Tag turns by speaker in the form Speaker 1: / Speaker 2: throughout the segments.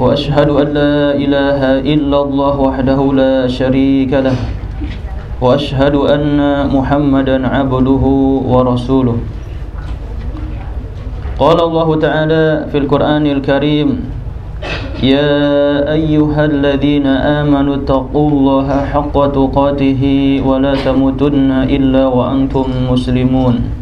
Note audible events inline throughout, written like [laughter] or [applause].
Speaker 1: وأشهد أن لا إله إلا الله وحده لا شريك له. وأشهد أن محمدا عبده ورسوله. قال الله تعالى في القرآن الكريم يا أيها الذين آمنوا اتقوا الله حق تقاته ولا تموتن إلا وأنتم مسلمون.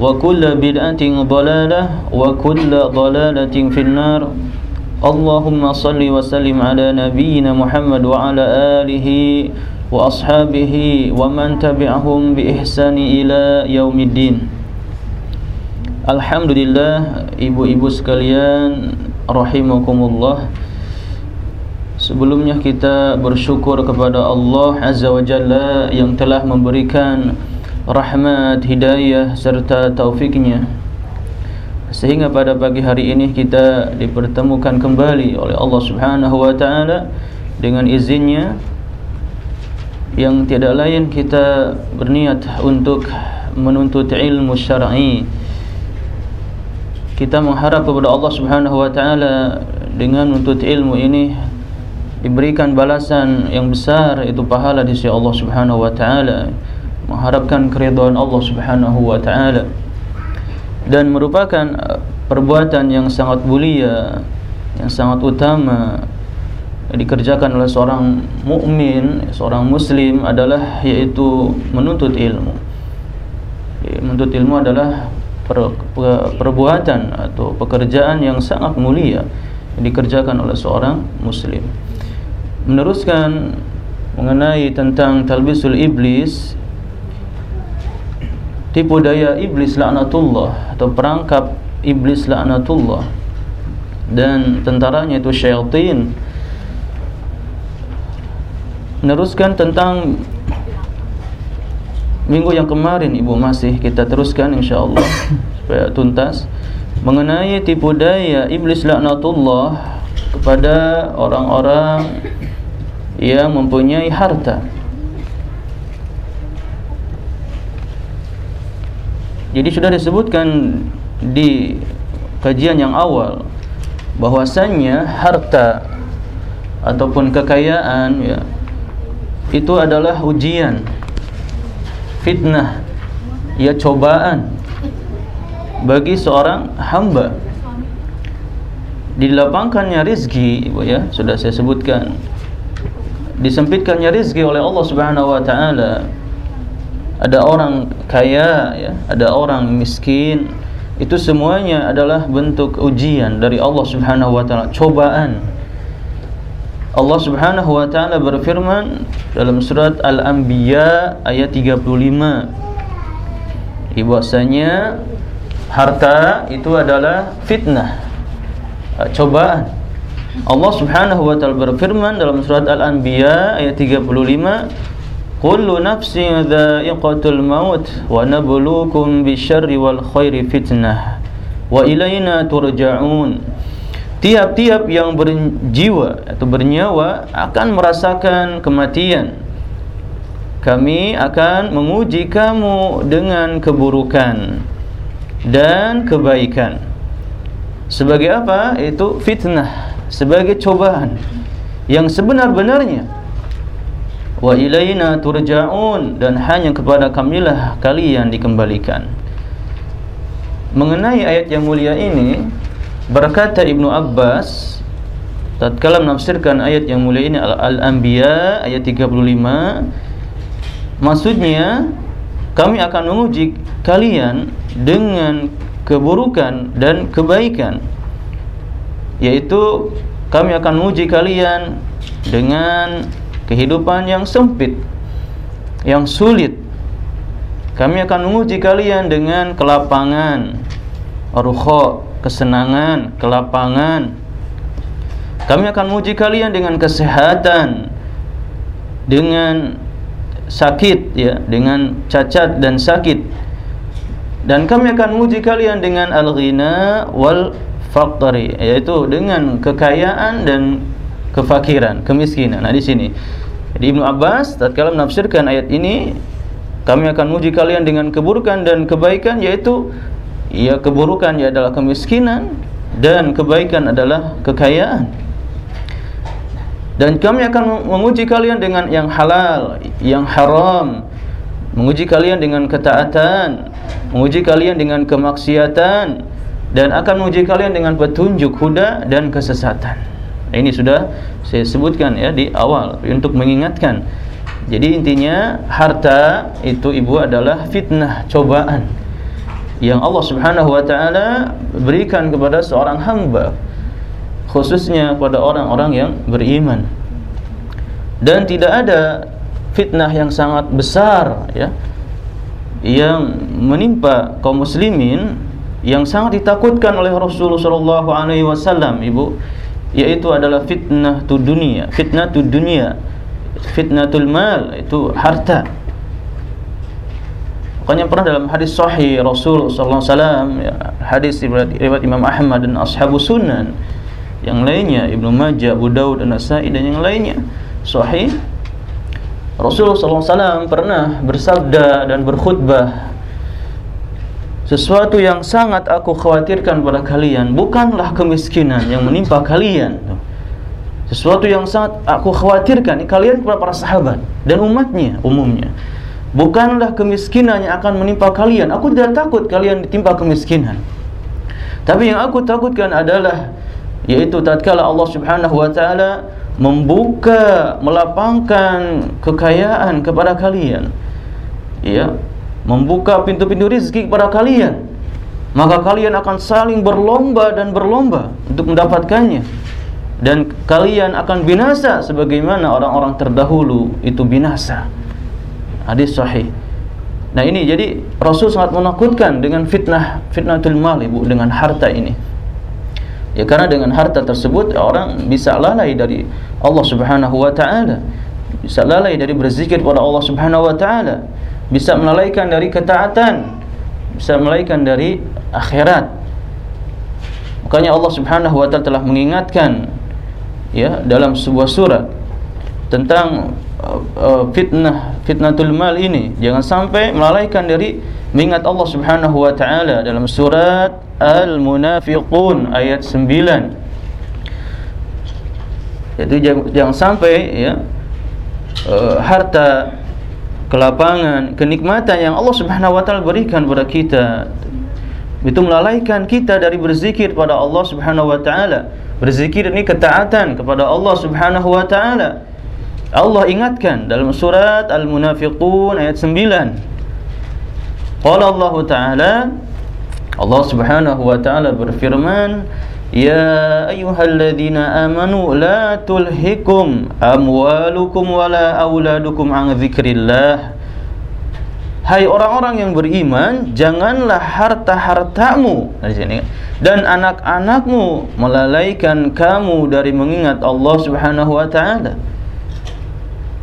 Speaker 1: وكل بدعة ضلالة وكل ضلالة في النار اللهم صل وسلم على نبينا محمد وعلى آله وأصحابه ومن تبعهم بإحسان إلى يوم الدين Alhamdulillah ibu-ibu sekalian rahimakumullah Sebelumnya kita bersyukur kepada Allah Azza wa Jalla yang telah memberikan rahmat, hidayah serta taufiknya. Sehingga pada pagi hari ini kita dipertemukan kembali oleh Allah Subhanahu wa taala dengan izinnya yang tidak lain kita berniat untuk menuntut ilmu syar'i. Kita mengharap kepada Allah Subhanahu wa taala dengan menuntut ilmu ini diberikan balasan yang besar itu pahala di sisi Allah Subhanahu wa taala mengharapkan keridhaan Allah Subhanahu wa taala dan merupakan uh, perbuatan yang sangat mulia yang sangat utama yang dikerjakan oleh seorang mukmin, seorang muslim adalah yaitu menuntut ilmu. Menuntut ilmu adalah per, per, perbuatan atau pekerjaan yang sangat mulia yang dikerjakan oleh seorang muslim. Meneruskan mengenai tentang talbisul iblis tipu daya iblis laknatullah atau perangkap iblis laknatullah dan tentaranya itu syaitan meneruskan tentang minggu yang kemarin ibu masih kita teruskan insyaallah [coughs] supaya tuntas mengenai tipu daya iblis laknatullah kepada orang-orang yang mempunyai harta. Jadi sudah disebutkan di kajian yang awal bahwasannya harta ataupun kekayaan ya itu adalah ujian fitnah ya cobaan bagi seorang hamba. Dilapangkannya rizki ya sudah saya sebutkan. Disempitkannya rizki oleh Allah Subhanahu wa taala ada orang kaya ya. Ada orang miskin. Itu semuanya adalah bentuk ujian dari Allah Subhanahu wa taala. Cobaan. Allah Subhanahu wa taala berfirman dalam surat Al-Anbiya ayat 35 bahwasanya harta itu adalah fitnah cobaan. Allah Subhanahu wa taala berfirman dalam surat Al-Anbiya ayat 35 Kullu nafsin dha'iqatul maut wa nabluukum bisyarri wal khairi fitnah wa ilaina turja'un tiap-tiap yang berjiwa atau bernyawa akan merasakan kematian kami akan menguji kamu dengan keburukan dan kebaikan. Sebagai apa? Itu fitnah, sebagai cobaan yang sebenar-benarnya. Wa ilaina turja'un dan hanya kepada kamilah kalian dikembalikan. Mengenai ayat yang mulia ini berkata Ibnu Abbas tatkala menafsirkan ayat yang mulia ini Al-Anbiya ayat 35 maksudnya kami akan menguji kalian dengan keburukan dan kebaikan yaitu kami akan menguji kalian dengan kehidupan yang sempit yang sulit kami akan menguji kalian dengan kelapangan ruha kesenangan kelapangan kami akan menguji kalian dengan kesehatan, dengan sakit ya, dengan cacat dan sakit. Dan kami akan menguji kalian dengan al-ghina wal faqri, yaitu dengan kekayaan dan kefakiran, kemiskinan. Nah, di sini. Jadi Ibnu Abbas tatkala menafsirkan ayat ini, kami akan menguji kalian dengan keburukan dan kebaikan yaitu ya keburukan ya adalah kemiskinan dan kebaikan adalah kekayaan dan kami akan menguji kalian dengan yang halal, yang haram, menguji kalian dengan ketaatan, menguji kalian dengan kemaksiatan, dan akan menguji kalian dengan petunjuk huda dan kesesatan. Ini sudah saya sebutkan ya di awal untuk mengingatkan. Jadi intinya harta itu ibu adalah fitnah cobaan yang Allah Subhanahu wa taala berikan kepada seorang hamba khususnya pada orang-orang yang beriman dan tidak ada fitnah yang sangat besar ya yang menimpa kaum muslimin yang sangat ditakutkan oleh Rasulullah wasallam ibu yaitu adalah fitnah tu dunia fitnah tu dunia fitnatul mal itu harta. Makanya pernah dalam hadis sahih Rasul sallallahu alaihi wasallam ya, hadis riwayat Imam Ahmad dan ashabu sunan yang lainnya Ibnu Majah, Abu Daud dan Nasa'i dan yang lainnya sahih. Rasulullah SAW pernah bersabda dan berkhutbah Sesuatu yang sangat aku khawatirkan pada kalian Bukanlah kemiskinan yang menimpa kalian. Sesuatu yang sangat aku khawatirkan Kalian kepada para sahabat Dan umatnya umumnya. Bukanlah kemiskinan yang akan menimpa kalian. Aku tidak takut kalian ditimpa kemiskinan. Tapi yang aku takutkan adalah yaitu tatkala Allah Subhanahu wa taala membuka melapangkan kekayaan kepada kalian. Ya membuka pintu-pintu rezeki kepada kalian maka kalian akan saling berlomba dan berlomba untuk mendapatkannya dan kalian akan binasa sebagaimana orang-orang terdahulu itu binasa hadis sahih nah ini jadi Rasul sangat menakutkan dengan fitnah fitnatul mal ibu dengan harta ini Ya karena dengan harta tersebut orang bisa lalai dari Allah Subhanahu wa taala. Bisa lalai dari berzikir kepada Allah Subhanahu wa taala. Bisa melalaikan dari ketaatan. Bisa melalaikan dari akhirat. Makanya Allah Subhanahu wa taala telah mengingatkan ya dalam sebuah surat tentang uh, uh, fitnah fitnatul mal ini jangan sampai melalaikan dari mengingat Allah Subhanahu wa taala dalam surat Al-Munafiqun ayat 9 Jadi jangan, sampai ya uh, harta kelapangan kenikmatan yang Allah Subhanahu wa taala berikan kepada kita itu melalaikan kita dari berzikir kepada Allah Subhanahu wa taala. Berzikir ini ketaatan kepada Allah Subhanahu wa taala. Allah ingatkan dalam surat Al-Munafiqun ayat 9. Qala Allah Ta'ala Allah Subhanahu wa taala berfirman Ya ayyuhalladzina amanu la tulhikum amwalukum wala auladukum an dzikrillah. Hai orang-orang yang beriman, janganlah harta-hartamu. Di sini. Dan anak-anakmu melalaikan kamu dari mengingat Allah Subhanahu wa taala.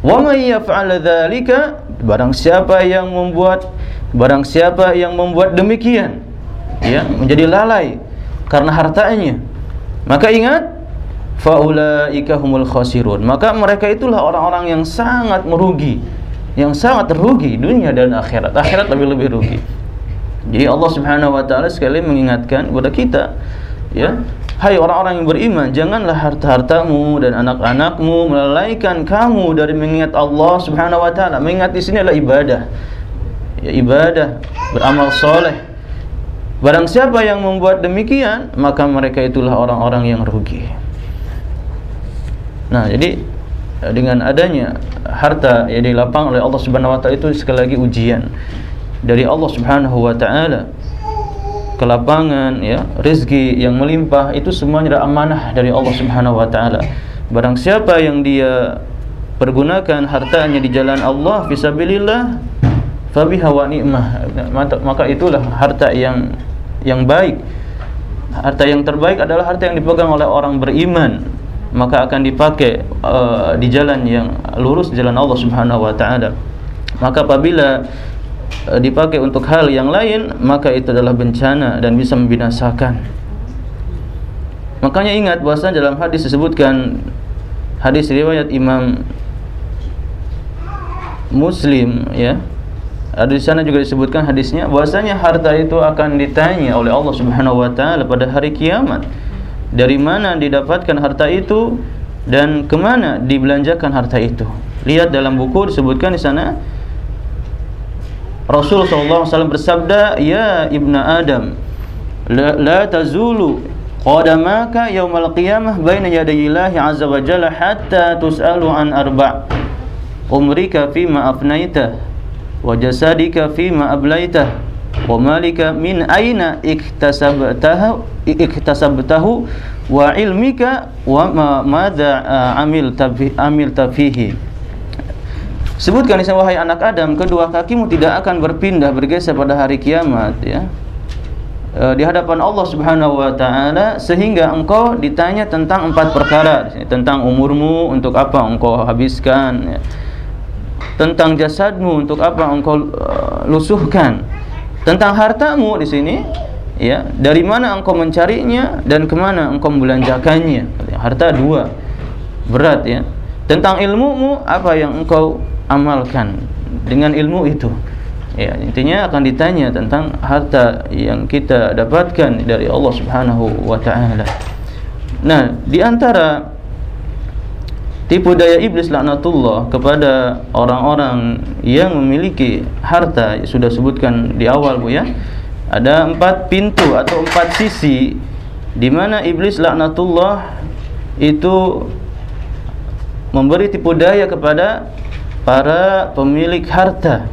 Speaker 1: Wa may yaf'al dzalika barang siapa yang membuat barang siapa yang membuat demikian ya menjadi lalai karena hartanya maka ingat faulaika humul khasirun maka mereka itulah orang-orang yang sangat merugi yang sangat rugi dunia dan akhirat. Akhirat lebih-lebih rugi. Jadi Allah Subhanahu wa taala sekali mengingatkan kepada kita ya, hai orang-orang yang beriman, janganlah harta-hartamu dan anak-anakmu melalaikan kamu dari mengingat Allah Subhanahu wa taala. Mengingat di sini adalah ibadah. Ya, ibadah, beramal soleh. Barang siapa yang membuat demikian, maka mereka itulah orang-orang yang rugi. Nah, jadi dengan adanya harta yang dilapang oleh Allah Subhanahu wa taala itu sekali lagi ujian dari Allah Subhanahu wa taala kelapangan ya rezeki yang melimpah itu semuanya adalah amanah dari Allah Subhanahu wa taala barang siapa yang dia pergunakan hartanya di jalan Allah fisabilillah fabiha wa ni'mah maka itulah harta yang yang baik harta yang terbaik adalah harta yang dipegang oleh orang beriman maka akan dipakai uh, di jalan yang lurus jalan Allah Subhanahu wa taala. Maka apabila uh, dipakai untuk hal yang lain, maka itu adalah bencana dan bisa membinasakan. Makanya ingat bahasa dalam hadis disebutkan hadis riwayat Imam Muslim ya. Ada di sana juga disebutkan hadisnya bahwasanya harta itu akan ditanya oleh Allah Subhanahu wa taala pada hari kiamat dari mana didapatkan harta itu dan ke mana dibelanjakan harta itu. Lihat dalam buku disebutkan di sana Rasul sallallahu alaihi bersabda, "Ya ibnu Adam, la, la tazulu qadamaka yaumal qiyamah baina yadayillahi azza wa jalla hatta tus'alu an arba' umrika fima afnaita wa jasadika fima ablaita wa malika min aina iktasabtahu iktasabtahu wa ilmika wa ma amil tafi amil tafihi Sebutkan di wahai anak Adam, kedua kakimu tidak akan berpindah bergeser pada hari kiamat ya. E, di hadapan Allah Subhanahu wa taala sehingga engkau ditanya tentang empat perkara, tentang umurmu untuk apa engkau habiskan ya. Tentang jasadmu untuk apa engkau uh, lusuhkan. Tentang hartamu di sini ya dari mana engkau mencarinya dan ke mana engkau membelanjakannya. Harta dua berat ya. Tentang ilmumu apa yang engkau amalkan dengan ilmu itu? Ya intinya akan ditanya tentang harta yang kita dapatkan dari Allah Subhanahu wa taala. Nah di antara tipu daya iblis laknatullah kepada orang-orang yang memiliki harta sudah sebutkan di awal Bu ya ada empat pintu atau empat sisi di mana iblis laknatullah itu memberi tipu daya kepada para pemilik harta.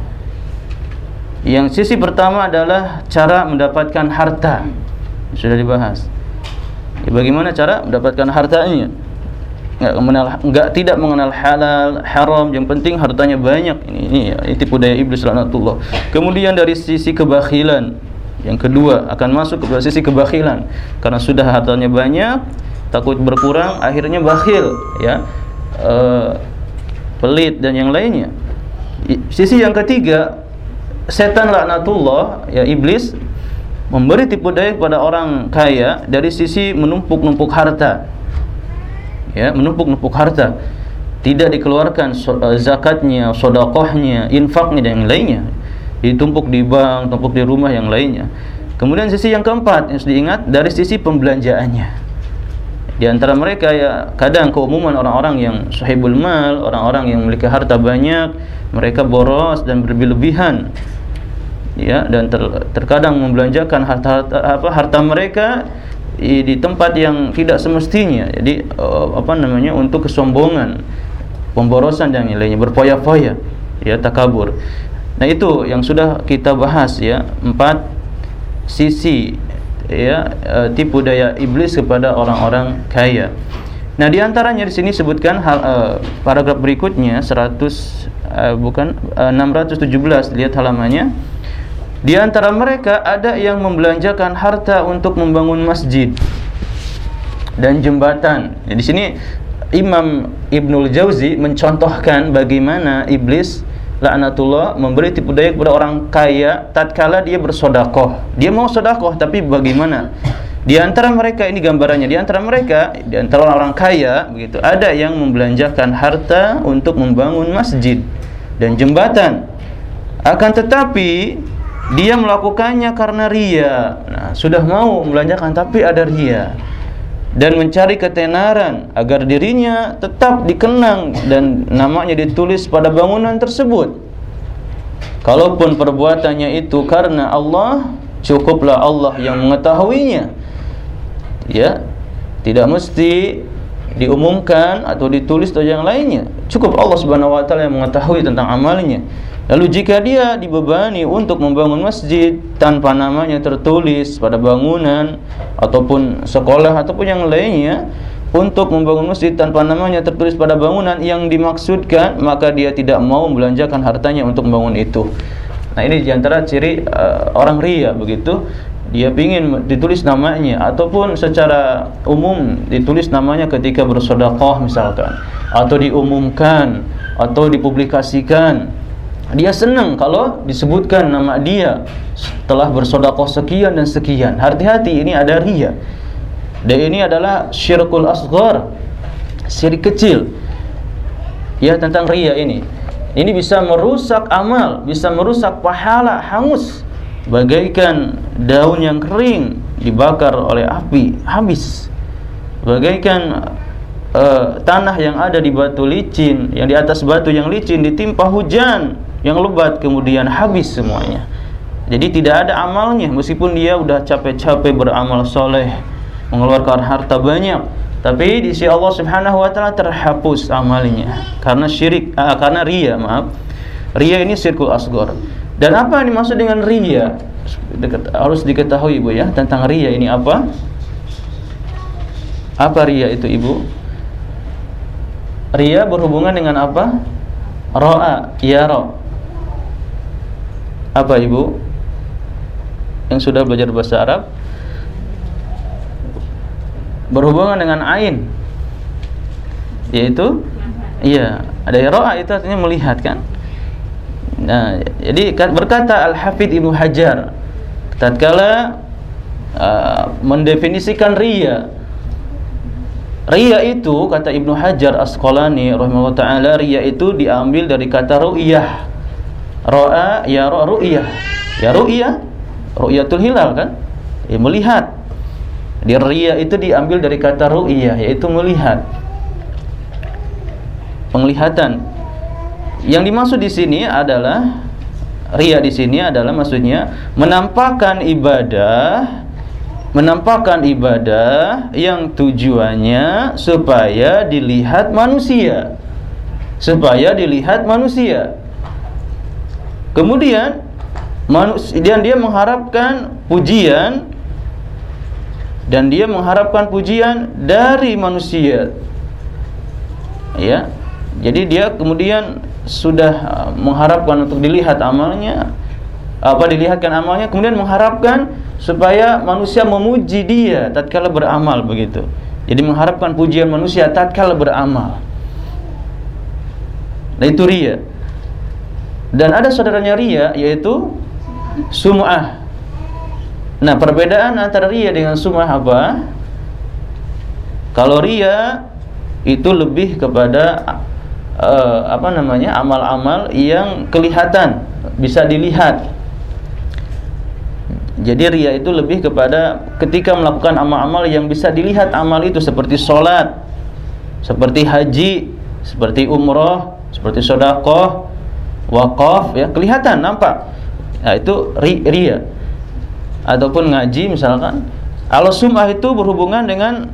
Speaker 1: Yang sisi pertama adalah cara mendapatkan harta. Sudah dibahas. Ya, bagaimana cara mendapatkan hartanya? Enggak mengenal enggak tidak mengenal halal, haram, yang penting hartanya banyak. Ini ini, ini tipu daya iblis laknatullah. Kemudian dari sisi kebakhilan, yang kedua akan masuk ke sisi kebakhilan karena sudah hartanya banyak, takut berkurang, akhirnya bakhil, ya. E, pelit dan yang lainnya. Sisi yang ketiga, setan laknatullah, ya iblis memberi tipu daya kepada orang kaya dari sisi menumpuk-numpuk harta. Ya, menumpuk-numpuk harta. Tidak dikeluarkan e, zakatnya, sodakohnya, infaknya dan yang lainnya ditumpuk di bank, tumpuk di rumah yang lainnya. Kemudian sisi yang keempat yang harus diingat dari sisi pembelanjaannya. Di antara mereka ya kadang keumuman orang-orang yang sahibul mal, orang-orang yang memiliki harta banyak, mereka boros dan berlebihan. Ya, dan ter, terkadang membelanjakan harta, harta apa harta mereka di tempat yang tidak semestinya. Jadi uh, apa namanya untuk kesombongan, pemborosan dan lainnya, berfoya-foya, ya takabur. Nah itu yang sudah kita bahas ya empat sisi ya e, tipu daya iblis kepada orang-orang kaya. Nah di antaranya di sini sebutkan hal e, paragraf berikutnya 100 e, bukan e, 617 lihat halamannya. Di antara mereka ada yang membelanjakan harta untuk membangun masjid dan jembatan. Ya, di sini Imam Ibnul Jauzi mencontohkan bagaimana iblis laknatullah memberi tipu daya kepada orang kaya tatkala dia bersodakoh. Dia mau sodakoh tapi bagaimana? Di antara mereka ini gambarannya, di antara mereka, di antara orang-orang kaya begitu, ada yang membelanjakan harta untuk membangun masjid. dan jembatan. Akan tetapi dia melakukannya karena ria. Nah, sudah mau membelanjakan tapi ada ria dan mencari ketenaran agar dirinya tetap dikenang dan namanya ditulis pada bangunan tersebut. Kalaupun perbuatannya itu karena Allah, cukuplah Allah yang mengetahuinya. Ya, tidak mesti diumumkan atau ditulis atau yang lainnya. Cukup Allah Subhanahu wa taala yang mengetahui tentang amalnya. Lalu jika dia dibebani untuk membangun masjid tanpa namanya tertulis pada bangunan ataupun sekolah ataupun yang lainnya untuk membangun masjid tanpa namanya tertulis pada bangunan yang dimaksudkan maka dia tidak mau membelanjakan hartanya untuk membangun itu. Nah ini di antara ciri uh, orang ria begitu dia ingin ditulis namanya ataupun secara umum ditulis namanya ketika bersedekah misalkan atau diumumkan atau dipublikasikan dia senang kalau disebutkan nama dia telah bersodakoh sekian dan sekian. Hati-hati ini ada ria. Dan ini adalah syirkul asghar. Syirik kecil. Ya tentang ria ini. Ini bisa merusak amal, bisa merusak pahala hangus bagaikan daun yang kering dibakar oleh api habis. Bagaikan uh, tanah yang ada di batu licin, yang di atas batu yang licin ditimpa hujan yang lebat kemudian habis semuanya. Jadi tidak ada amalnya meskipun dia udah capek-capek beramal soleh, mengeluarkan harta banyak, tapi di sisi Allah Subhanahu wa taala terhapus amalnya karena syirik uh, karena ria, maaf. Ria ini sirkul asgor. Dan apa yang dimaksud dengan ria? Harus diketahui Ibu ya tentang ria ini apa? Apa ria itu Ibu? Ria berhubungan dengan apa? Ro'a, yara. Apa ibu? Yang sudah belajar bahasa Arab? Berhubungan dengan ain. Yaitu? Iya, ada ro'a itu artinya melihat kan? Nah, jadi berkata Al-Hafidh Ibnu Hajar tatkala uh, mendefinisikan ria Ria itu kata Ibnu Hajar Asqalani rahimahullah taala ria itu diambil dari kata ru'yah Ro'a ya ro ru'yah. Ya ru'yah, ru'yatul hilal kan? Ya, melihat. Di riya itu diambil dari kata ru'yah yaitu melihat. Penglihatan. Yang dimaksud di sini adalah riya di sini adalah maksudnya menampakkan ibadah menampakkan ibadah yang tujuannya supaya dilihat manusia supaya dilihat manusia Kemudian manusia dia mengharapkan pujian dan dia mengharapkan pujian dari manusia. Ya. Jadi dia kemudian sudah uh, mengharapkan untuk dilihat amalnya apa dilihatkan amalnya kemudian mengharapkan supaya manusia memuji dia tatkala beramal begitu. Jadi mengharapkan pujian manusia tatkala beramal. Nah itu ria. Dan ada saudaranya ria yaitu sum'ah. Nah, perbedaan antara ria dengan sum'ah apa? Kalau ria itu lebih kepada uh, apa namanya? amal-amal yang kelihatan, bisa dilihat. Jadi ria itu lebih kepada ketika melakukan amal-amal yang bisa dilihat amal itu seperti sholat, seperti haji, seperti umroh, seperti sodakoh, wakaf ya kelihatan nampak. Nah, itu ri, ria. Ataupun ngaji misalkan. Kalau sumah itu berhubungan dengan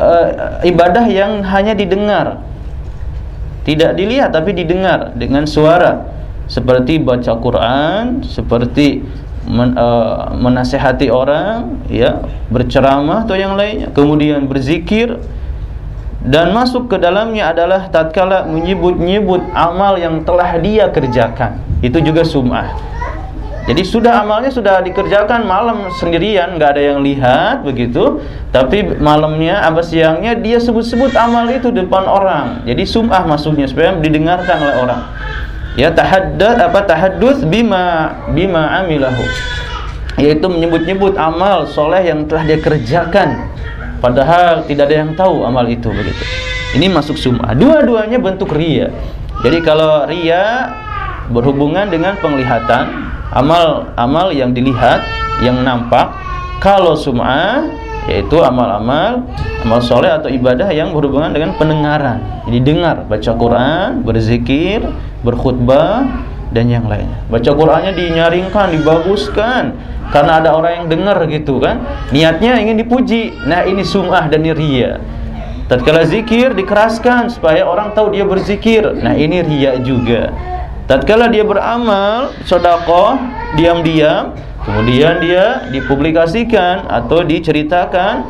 Speaker 1: uh, ibadah yang hanya didengar. Tidak dilihat tapi didengar dengan suara. Seperti baca Quran seperti men, uh, menasehati orang ya berceramah atau yang lainnya. Kemudian berzikir dan masuk ke dalamnya adalah tatkala menyebut-nyebut amal yang telah dia kerjakan. Itu juga sum'ah. Jadi sudah amalnya sudah dikerjakan malam sendirian, nggak ada yang lihat begitu. Tapi malamnya apa siangnya dia sebut-sebut amal itu depan orang. Jadi sum'ah masuknya supaya didengarkan oleh orang. Ya tahaddat apa tahaddus bima bima amilahu. Yaitu menyebut-nyebut amal soleh yang telah dia kerjakan Padahal tidak ada yang tahu amal itu begitu. Ini masuk sum'ah. Dua-duanya bentuk ria. Jadi kalau ria berhubungan dengan penglihatan, amal-amal yang dilihat, yang nampak. Kalau sum'ah yaitu amal-amal amal soleh atau ibadah yang berhubungan dengan pendengaran. Jadi dengar, baca Quran, berzikir, berkhutbah dan yang lainnya. Baca Qurannya dinyaringkan, dibaguskan karena ada orang yang dengar gitu kan. Niatnya ingin dipuji. Nah, ini sum'ah dan ria. Tatkala zikir dikeraskan supaya orang tahu dia berzikir. Nah, ini ria juga. Tatkala dia beramal sedekah diam-diam, kemudian dia dipublikasikan atau diceritakan,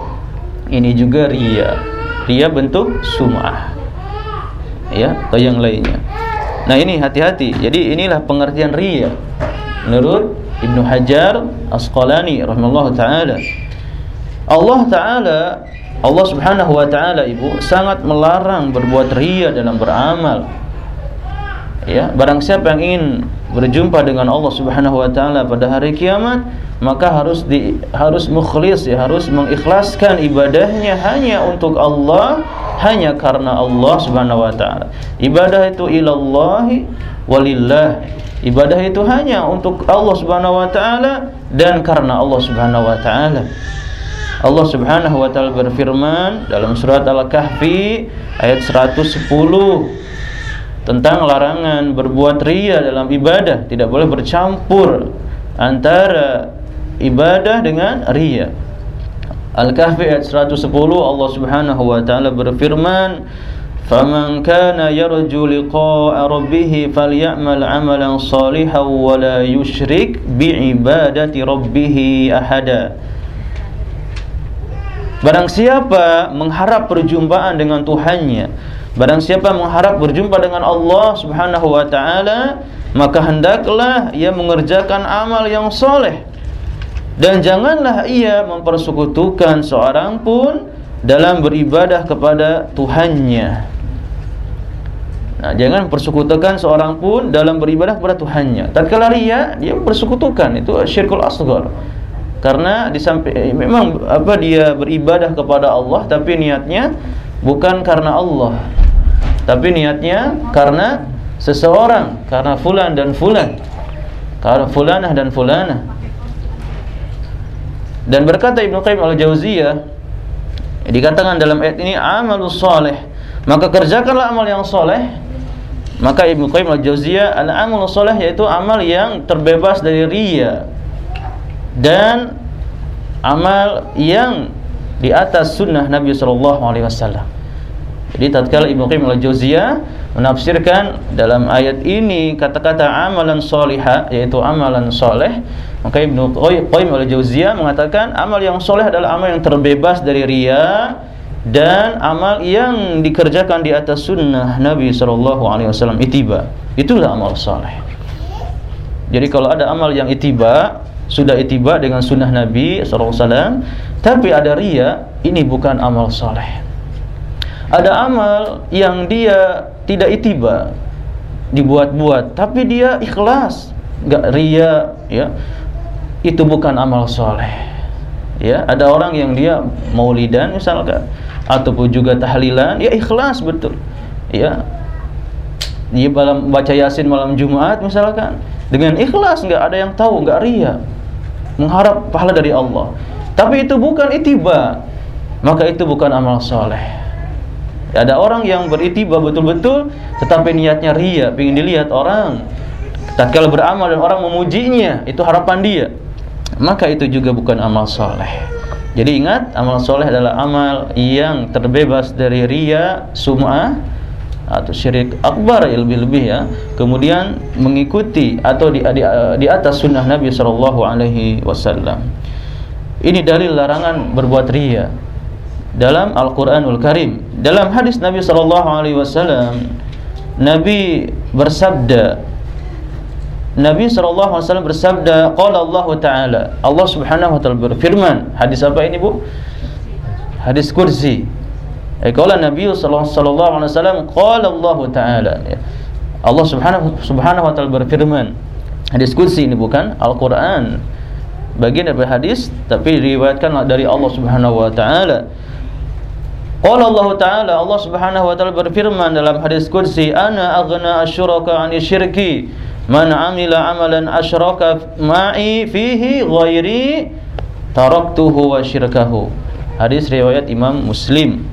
Speaker 1: ini juga ria. Ria bentuk sum'ah. Ya, atau yang lainnya. Nah, ini hati-hati. Jadi inilah pengertian ria menurut Ibnu Hajar Asqalani rahimallahu taala. Allah taala Allah Subhanahu wa taala Ibu sangat melarang berbuat ria dalam beramal. Ya, barang siapa yang ingin berjumpa dengan Allah Subhanahu wa taala pada hari kiamat, maka harus di harus mukhlis ya, harus mengikhlaskan ibadahnya hanya untuk Allah, hanya karena Allah Subhanahu wa taala. Ibadah itu ilallahi walillah. Ibadah itu hanya untuk Allah Subhanahu wa taala dan karena Allah Subhanahu wa taala. Allah Subhanahu wa taala berfirman dalam surat Al-Kahfi ayat 110 tentang larangan berbuat ria dalam ibadah, tidak boleh bercampur antara ibadah dengan ria. Al-Kahfi ayat 110 Allah Subhanahu wa taala berfirman فمن كان يرجو لقاء ربه فليعمل عملا صالحا ولا يشرك بعبادة ربه أحدا Barang siapa mengharap perjumpaan dengan Tuhannya Barang siapa mengharap berjumpa dengan Allah subhanahu wa ta'ala Maka hendaklah ia mengerjakan amal yang soleh. Dan janganlah ia mempersekutukan seorang pun Dalam beribadah kepada Tuhannya. Nah, jangan persekutukan seorang pun dalam beribadah kepada Tuhannya. Tatkala ria, dia persekutukan itu syirkul asghar. Karena di samping eh, memang apa dia beribadah kepada Allah tapi niatnya bukan karena Allah tapi niatnya karena seseorang karena fulan dan fulan. Karena fulanah dan fulanah. Dan berkata Ibnu Qayyim al-Jauziyah dikatakan dalam ayat ini amalus soleh maka kerjakanlah amal yang soleh maka Ibnu Qayyim al-Jauziyah al-amal soleh yaitu amal yang terbebas dari ria dan amal yang di atas sunnah Nabi Shallallahu Alaihi Wasallam. Jadi tatkala Ibnu Qayyim al-Jauziyah menafsirkan dalam ayat ini kata-kata amalan solihah yaitu amalan soleh maka Ibnu Qayyim al-Jauziyah mengatakan amal yang soleh adalah amal yang terbebas dari ria dan amal yang dikerjakan di atas sunnah Nabi Shallallahu Alaihi Wasallam itiba itulah amal soleh. Jadi kalau ada amal yang itiba sudah itiba dengan sunnah Nabi SAW tapi ada ria ini bukan amal soleh ada amal yang dia tidak itiba dibuat-buat tapi dia ikhlas nggak ria ya itu bukan amal soleh ya ada orang yang dia maulidan misalkan ataupun juga tahlilan ya ikhlas betul ya dia malam baca yasin malam Jumat misalkan dengan ikhlas nggak ada yang tahu nggak ria mengharap pahala dari Allah. Tapi itu bukan itiba, maka itu bukan amal soleh. Ada orang yang beritiba betul-betul, tetapi niatnya ria, ingin dilihat orang. Tatkala beramal dan orang memujinya, itu harapan dia. Maka itu juga bukan amal soleh. Jadi ingat, amal soleh adalah amal yang terbebas dari ria, sum'ah, atau syirik akbar lebih-lebih ya kemudian mengikuti atau di, di, di atas sunnah Nabi Shallallahu Alaihi Wasallam ini dalil larangan berbuat ria dalam Al-Quranul Karim dalam hadis Nabi Shallallahu Alaihi Wasallam Nabi bersabda Nabi Shallallahu Alaihi Wasallam bersabda Qala Allah Taala Allah Subhanahu Wa Taala berfirman hadis apa ini bu hadis kursi Eh qala Nabi sallallahu alaihi wasallam qala Allah taala ya. Allah Subhanahu Subhanahu wa taala berfirman. Hadis qudsi ini bukan Al-Qur'an. Bagian dari hadis tapi diriwayatkan dari Allah Subhanahu wa taala. Qala Allah taala Allah Subhanahu wa taala berfirman dalam hadis qudsi ana aghna asyuraka 'ani syirki man amila amalan asyraka ma'i fihi ghairi taraktuhu wa syirkahu. Hadis riwayat Imam Muslim.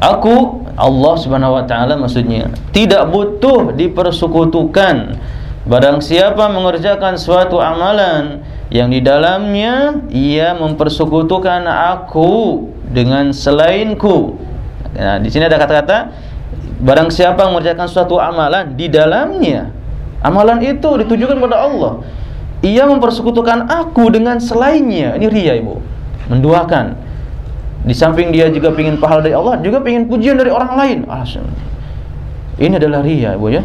Speaker 1: Aku Allah Subhanahu wa taala maksudnya tidak butuh dipersekutukan. Barang siapa mengerjakan suatu amalan yang di dalamnya ia mempersekutukan aku dengan selainku nah di sini ada kata-kata barang siapa mengerjakan suatu amalan di dalamnya Amalan itu ditujukan kepada Allah. Ia mempersekutukan aku dengan selainnya. Ini ria ibu. Menduakan. Di samping dia juga ingin pahala dari Allah, juga ingin pujian dari orang lain. Ini adalah ria ibu ya.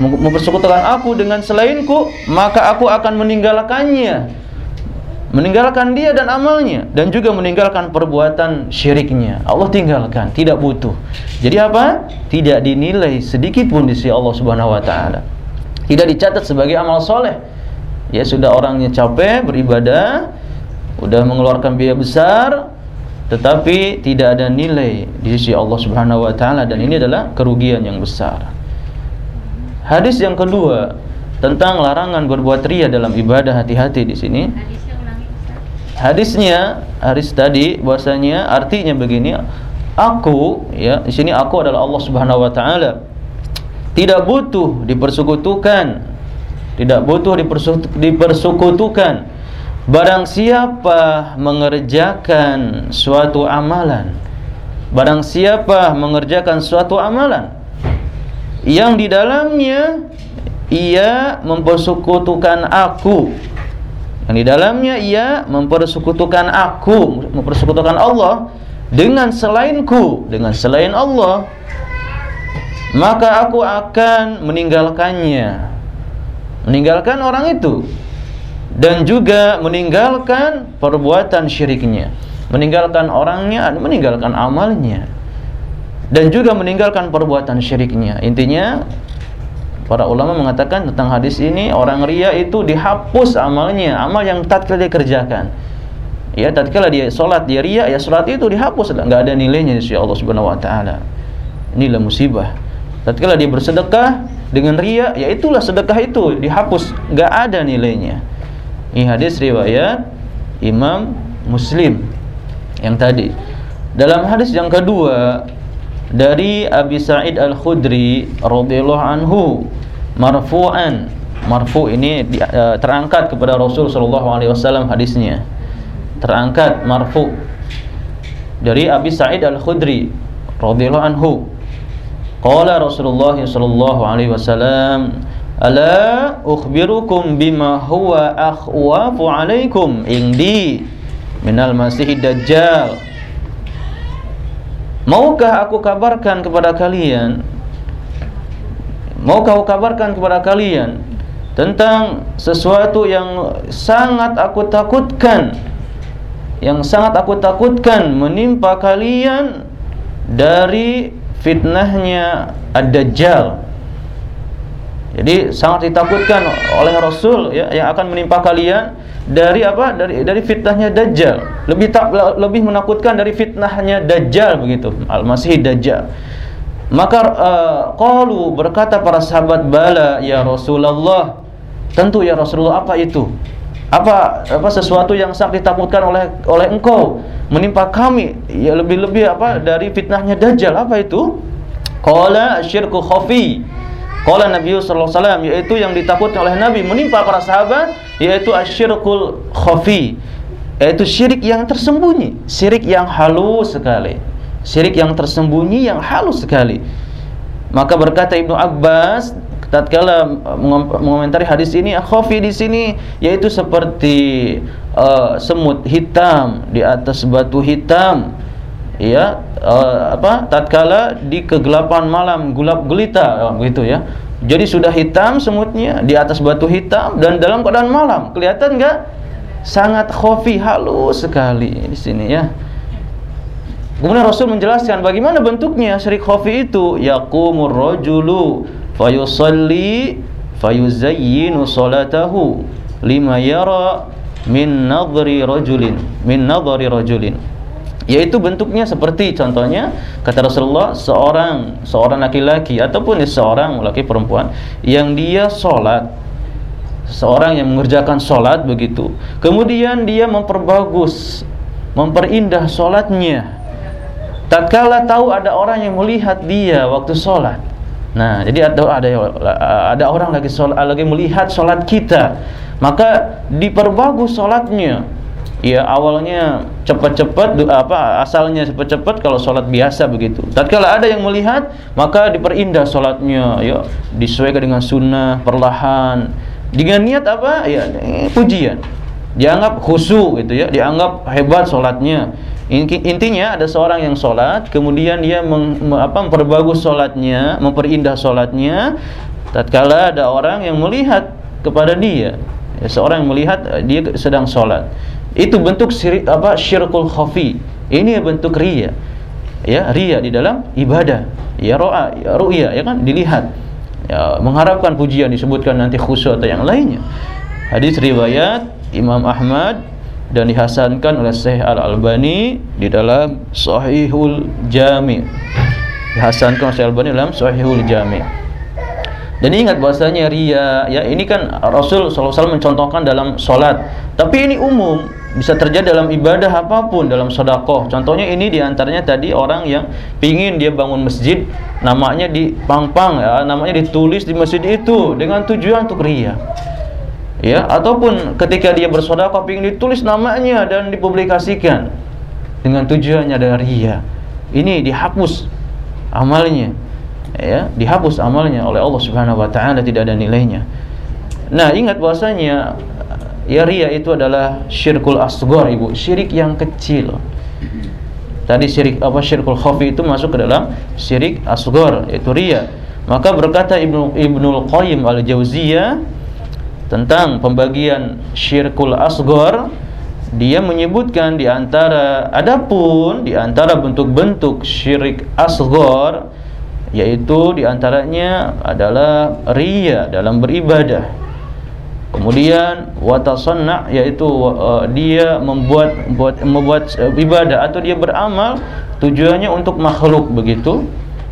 Speaker 1: Mempersekutukan aku dengan selainku, maka aku akan meninggalkannya meninggalkan dia dan amalnya dan juga meninggalkan perbuatan syiriknya. Allah tinggalkan, tidak butuh. Jadi apa? Tidak dinilai sedikit pun di sisi Allah Subhanahu wa taala. Tidak dicatat sebagai amal soleh. Ya sudah orangnya capek beribadah, sudah mengeluarkan biaya besar, tetapi tidak ada nilai di sisi Allah Subhanahu wa taala dan ini adalah kerugian yang besar. Hadis yang kedua tentang larangan berbuat ria dalam ibadah hati-hati di sini. Hadisnya hadis tadi bahwasanya artinya begini, aku ya di sini aku adalah Allah Subhanahu wa taala. Tidak butuh dipersekutukan. Tidak butuh dipersekutukan. Barang siapa mengerjakan suatu amalan Barang siapa mengerjakan suatu amalan Yang di dalamnya Ia mempersekutukan aku yang di dalamnya ia mempersekutukan aku, mempersekutukan Allah dengan selainku, dengan selain Allah, maka aku akan meninggalkannya. Meninggalkan orang itu dan juga meninggalkan perbuatan syiriknya, meninggalkan orangnya, meninggalkan amalnya dan juga meninggalkan perbuatan syiriknya. Intinya Para ulama mengatakan tentang hadis ini orang ria itu dihapus amalnya, amal yang tatkala dia kerjakan. Ya, tatkala dia salat dia ria, ya salat itu dihapus, enggak ada nilainya di sisi Allah Subhanahu wa taala. Inilah musibah. Tatkala dia bersedekah dengan ria, ya itulah sedekah itu dihapus, enggak ada nilainya. Ini hadis riwayat Imam Muslim yang tadi. Dalam hadis yang kedua dari Abi Sa'id Al-Khudri radhiyallahu anhu marfu'an. Marfu ini di, uh, terangkat kepada Rasul sallallahu alaihi wasallam hadisnya. Terangkat marfu. Dari Abi Sa'id Al-Khudri radhiyallahu anhu qala Rasulullah sallallahu alaihi wasallam ala ukhbirukum bima huwa akhwafu alaikum indi minal masihid dajjal Maukah aku kabarkan kepada kalian? Mau kau kabarkan kepada kalian tentang sesuatu yang sangat aku takutkan? Yang sangat aku takutkan menimpa kalian dari fitnahnya Ad-Dajjal. Jadi sangat ditakutkan oleh Rasul ya yang akan menimpa kalian dari apa? Dari dari fitnahnya Dajjal. Lebih tak lebih menakutkan dari fitnahnya Dajjal begitu. Al-Masih Dajjal. Maka uh, berkata para sahabat bala ya Rasulullah. Tentu ya Rasulullah apa itu? Apa apa sesuatu yang sangat ditakutkan oleh oleh engkau menimpa kami ya lebih-lebih apa dari fitnahnya dajjal apa itu? Qala asyirku khafi. Qala Nabi sallallahu alaihi wasallam yaitu yang ditakutkan oleh Nabi menimpa para sahabat yaitu asyirkul khafi. Yaitu syirik yang tersembunyi, syirik yang halus sekali syirik yang tersembunyi yang halus sekali maka berkata Ibnu Abbas tatkala mengomentari hadis ini khafi di sini yaitu seperti uh, semut hitam di atas batu hitam ya uh, apa tatkala di kegelapan malam gulap gulita oh, begitu ya jadi sudah hitam semutnya di atas batu hitam dan dalam keadaan malam kelihatan enggak sangat khafi halus sekali di sini ya Kemudian Rasul menjelaskan bagaimana bentuknya syirik khafi itu. Yaqumur rajulu fayusalli fayuzayyinu salatahu lima yara min nadhri rajulin min nadhri rajulin. Yaitu bentuknya seperti contohnya kata Rasulullah seorang seorang laki-laki ataupun seorang laki perempuan yang dia sholat. Seorang yang mengerjakan sholat begitu. Kemudian dia memperbagus memperindah sholatnya. Tatkala tahu ada orang yang melihat dia waktu sholat. Nah jadi ada ada ada orang lagi sholat, lagi melihat sholat kita. Maka diperbagus sholatnya ya awalnya cepat-cepat apa asalnya cepat-cepat kalau sholat biasa begitu. Tatkala ada yang melihat maka diperindah sholatnya, ya disesuaikan dengan sunnah perlahan dengan niat apa ya pujian. Dianggap khusyuk gitu ya, dianggap hebat sholatnya. Intinya ada seorang yang sholat, kemudian dia meng, apa, memperbagus sholatnya, memperindah sholatnya. Tatkala ada orang yang melihat kepada dia, ya, seorang yang melihat dia sedang sholat itu bentuk syirik apa syirkul khafi. Ini bentuk ria ya ria di dalam ibadah. Ya roa ya ru'ya ya kan? Dilihat. Ya mengharapkan pujian disebutkan nanti khusyuk atau yang lainnya. Hadis riwayat Imam Ahmad dan dihasankan oleh Syekh Al-Albani di dalam Sahihul Jami. Dihasankan oleh Syekh Al-Albani dalam Sahihul Jami. Dan ingat bahasanya ria ya ini kan Rasul SAW mencontohkan dalam solat. Tapi ini umum bisa terjadi dalam ibadah apa pun dalam sodakoh. Contohnya ini di antaranya tadi orang yang pingin dia bangun masjid namanya dipangpang ya namanya ditulis di masjid itu dengan tujuan untuk ria. Ya ataupun ketika dia bersodakoh pingin ditulis namanya dan dipublikasikan dengan tujuannya dari ria. Ini dihapus amalnya ya dihapus amalnya oleh Allah Subhanahu wa taala tidak ada nilainya. Nah, ingat bahwasanya ya ria itu adalah syirkul asghar Ibu, syirik yang kecil. Tadi syirik apa syirkul khafi itu masuk ke dalam syirik asghar yaitu ria. Maka berkata Ibnu Ibnul Qayyim Al-Jauziyah tentang pembagian syirkul asghar dia menyebutkan di antara adapun di antara bentuk-bentuk syirik asghar yaitu di antaranya adalah ria dalam beribadah kemudian watasanna yaitu uh, dia membuat membuat membuat uh, ibadah atau dia beramal tujuannya untuk makhluk begitu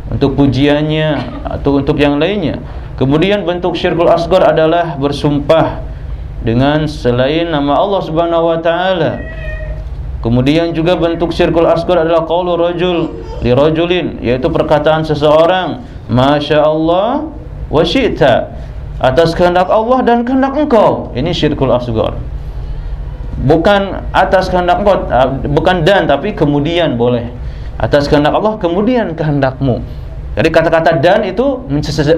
Speaker 1: untuk pujiannya atau untuk yang lainnya. Kemudian bentuk syirkul asgar adalah bersumpah dengan selain nama Allah Subhanahu wa taala. Kemudian juga bentuk syirkul asghar adalah qaulu rajul li rajulin yaitu perkataan seseorang masya Allah wa syi'ta atas kehendak Allah dan kehendak engkau. Ini syirkul asghar. Bukan atas kehendak engkau, ah, bukan dan tapi kemudian boleh. Atas kehendak Allah kemudian kehendakmu. Jadi kata-kata dan itu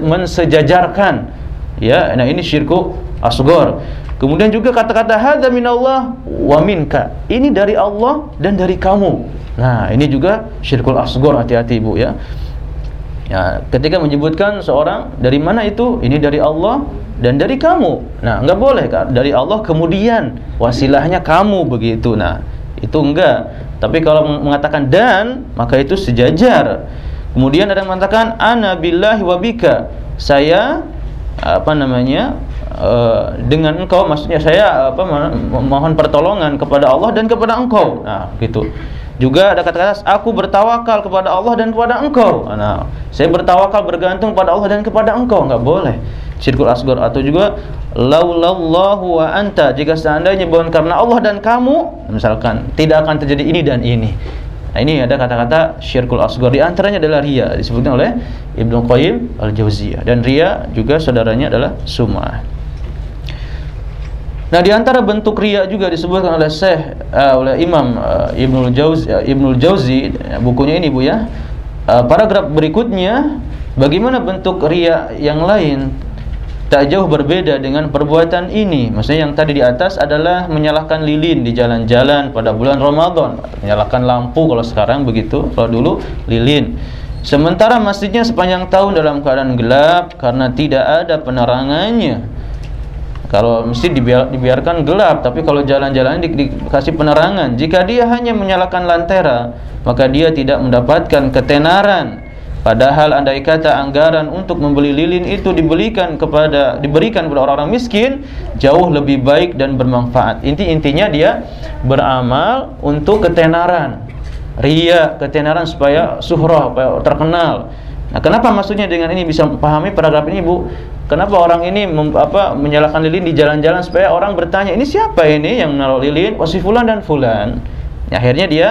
Speaker 1: mensejajarkan. Ya, nah ini syirku asghar. Kemudian juga kata-kata hadza minallah wa minka. Ini dari Allah dan dari kamu. Nah, ini juga syirkul asghar hati-hati Ibu ya. Ya, ketika menyebutkan seorang dari mana itu? Ini dari Allah dan dari kamu. Nah, enggak boleh kan? Dari Allah kemudian wasilahnya kamu begitu. Nah, itu enggak. Tapi kalau mengatakan dan, maka itu sejajar. Kemudian ada yang mengatakan ana billahi wa bika. Saya apa namanya? Eh, dengan engkau maksudnya saya apa mohon pertolongan kepada Allah dan kepada engkau. Nah, gitu. Juga ada kata-kata aku bertawakal kepada Allah dan kepada engkau. Nah, saya bertawakal bergantung pada Allah dan kepada engkau. Enggak boleh. Syirkul asgar atau juga laulallahu wa anta jika seandainya bukan karena Allah dan kamu misalkan tidak akan terjadi ini dan ini. Nah, ini ada kata-kata syirkul asgar di antaranya adalah ria disebutkan oleh Ibnu Qayyim Al-Jauziyah dan ria juga saudaranya adalah sum'ah. Nah, di antara bentuk riya juga disebutkan oleh Syekh uh, oleh Imam uh, Ibnul Jauzi uh, Ibnul Jauzi bukunya ini Bu ya. Uh, paragraf berikutnya bagaimana bentuk riya yang lain tak jauh berbeda dengan perbuatan ini. Maksudnya yang tadi di atas adalah menyalakan lilin di jalan-jalan pada bulan Ramadan, menyalakan lampu kalau sekarang begitu, kalau dulu lilin. Sementara masjidnya sepanjang tahun dalam keadaan gelap karena tidak ada penerangannya kalau mesti dibiar, dibiarkan gelap, tapi kalau jalan-jalan di, dikasih penerangan. Jika dia hanya menyalakan lantera, maka dia tidak mendapatkan ketenaran. Padahal andai kata anggaran untuk membeli lilin itu dibelikan kepada diberikan kepada orang-orang miskin, jauh lebih baik dan bermanfaat. Inti intinya dia beramal untuk ketenaran. ria, ketenaran supaya suhrah, supaya terkenal. Nah, kenapa maksudnya dengan ini bisa pahami paragraf ini, Bu? Kenapa orang ini mem, apa menyalakan lilin di jalan-jalan supaya orang bertanya, "Ini siapa ini yang naruh lilin?" Oh, si fulan dan fulan. Ya, akhirnya dia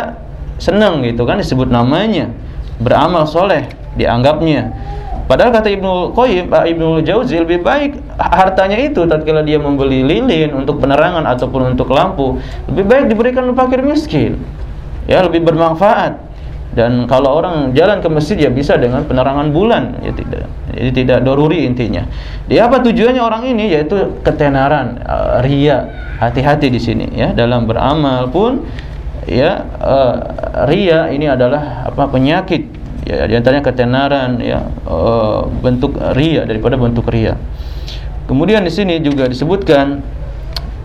Speaker 1: senang gitu kan disebut namanya. Beramal soleh dianggapnya. Padahal kata Ibnu Qayyim, Ibnu Jauzi lebih baik hartanya itu tatkala dia membeli lilin untuk penerangan ataupun untuk lampu, lebih baik diberikan fakir miskin. Ya, lebih bermanfaat dan kalau orang jalan ke masjid ya bisa dengan penerangan bulan ya tidak jadi tidak doruri intinya. Dia apa tujuannya orang ini? Yaitu ketenaran uh, ria hati-hati di sini ya. Dalam beramal pun ya uh, ria ini adalah apa penyakit. Ya di antaranya ketenaran ya uh, bentuk ria daripada bentuk ria. Kemudian di sini juga disebutkan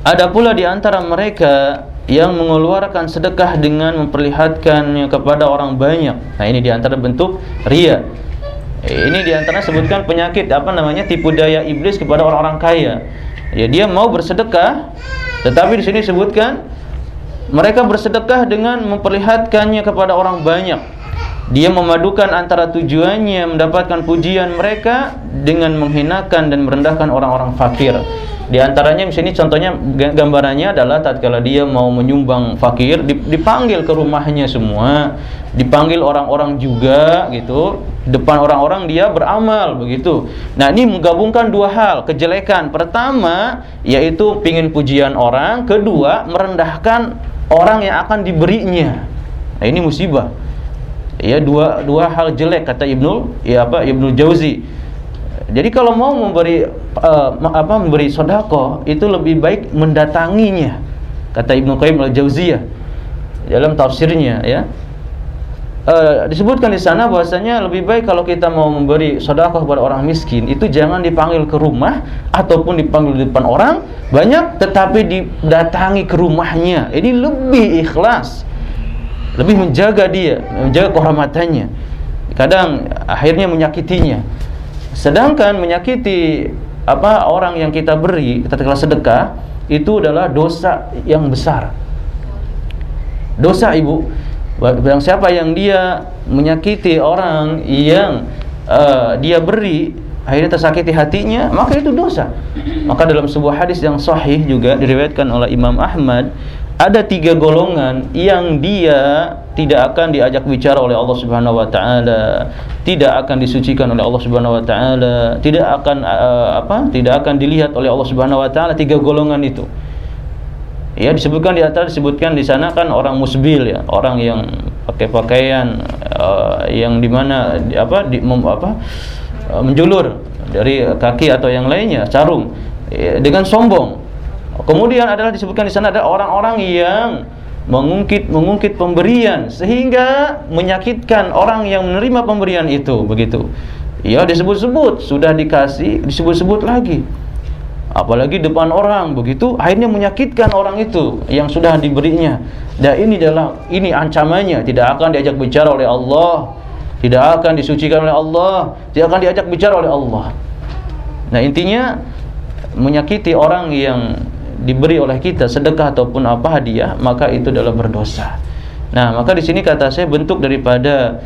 Speaker 1: ada pula di antara mereka yang mengeluarkan sedekah dengan memperlihatkannya kepada orang banyak. Nah, ini di antara bentuk ria. Ini di antara sebutkan penyakit apa namanya tipu daya iblis kepada orang-orang kaya. Ya, dia mau bersedekah, tetapi di sini disebutkan mereka bersedekah dengan memperlihatkannya kepada orang banyak. Dia memadukan antara tujuannya mendapatkan pujian mereka dengan menghinakan dan merendahkan orang-orang fakir. Di antaranya sini contohnya gambarannya adalah tatkala dia mau menyumbang fakir dipanggil ke rumahnya semua, dipanggil orang-orang juga gitu, depan orang-orang dia beramal begitu. Nah, ini menggabungkan dua hal, kejelekan. Pertama yaitu pingin pujian orang, kedua merendahkan orang yang akan diberinya. Nah, ini musibah. Ya, dua dua hal jelek kata Ibnu ya apa Ibnu Jauzi jadi kalau mau memberi uh, apa memberi sodako itu lebih baik mendatanginya. Kata Ibnu Qayyim al-Jauziyah dalam tafsirnya ya. Uh, disebutkan di sana bahwasanya lebih baik kalau kita mau memberi sodako kepada orang miskin itu jangan dipanggil ke rumah ataupun dipanggil di depan orang banyak tetapi didatangi ke rumahnya ini lebih ikhlas lebih menjaga dia menjaga kehormatannya kadang akhirnya menyakitinya Sedangkan menyakiti apa orang yang kita beri ketika sedekah itu adalah dosa yang besar. Dosa ibu, barang siapa yang dia menyakiti orang yang uh, dia beri akhirnya tersakiti hatinya, maka itu dosa. Maka dalam sebuah hadis yang sahih juga diriwayatkan oleh Imam Ahmad ada tiga golongan yang dia tidak akan diajak bicara oleh Allah Subhanahu wa taala, tidak akan disucikan oleh Allah Subhanahu wa taala, tidak akan uh, apa? tidak akan dilihat oleh Allah Subhanahu wa taala tiga golongan itu. Ya disebutkan di atas disebutkan di sana kan orang musbil ya, orang yang pakai pakaian uh, yang di mana apa di, mem, apa uh, menjulur dari kaki atau yang lainnya, sarung dengan sombong Kemudian adalah disebutkan di sana ada orang-orang yang mengungkit mengungkit pemberian sehingga menyakitkan orang yang menerima pemberian itu begitu. Ya disebut-sebut sudah dikasih disebut-sebut lagi. Apalagi depan orang begitu akhirnya menyakitkan orang itu yang sudah diberinya. Dan ini adalah ini ancamannya tidak akan diajak bicara oleh Allah, tidak akan disucikan oleh Allah, tidak akan diajak bicara oleh Allah. Nah, intinya menyakiti orang yang diberi oleh kita sedekah ataupun apa hadiah maka itu adalah berdosa. Nah, maka di sini kata saya bentuk daripada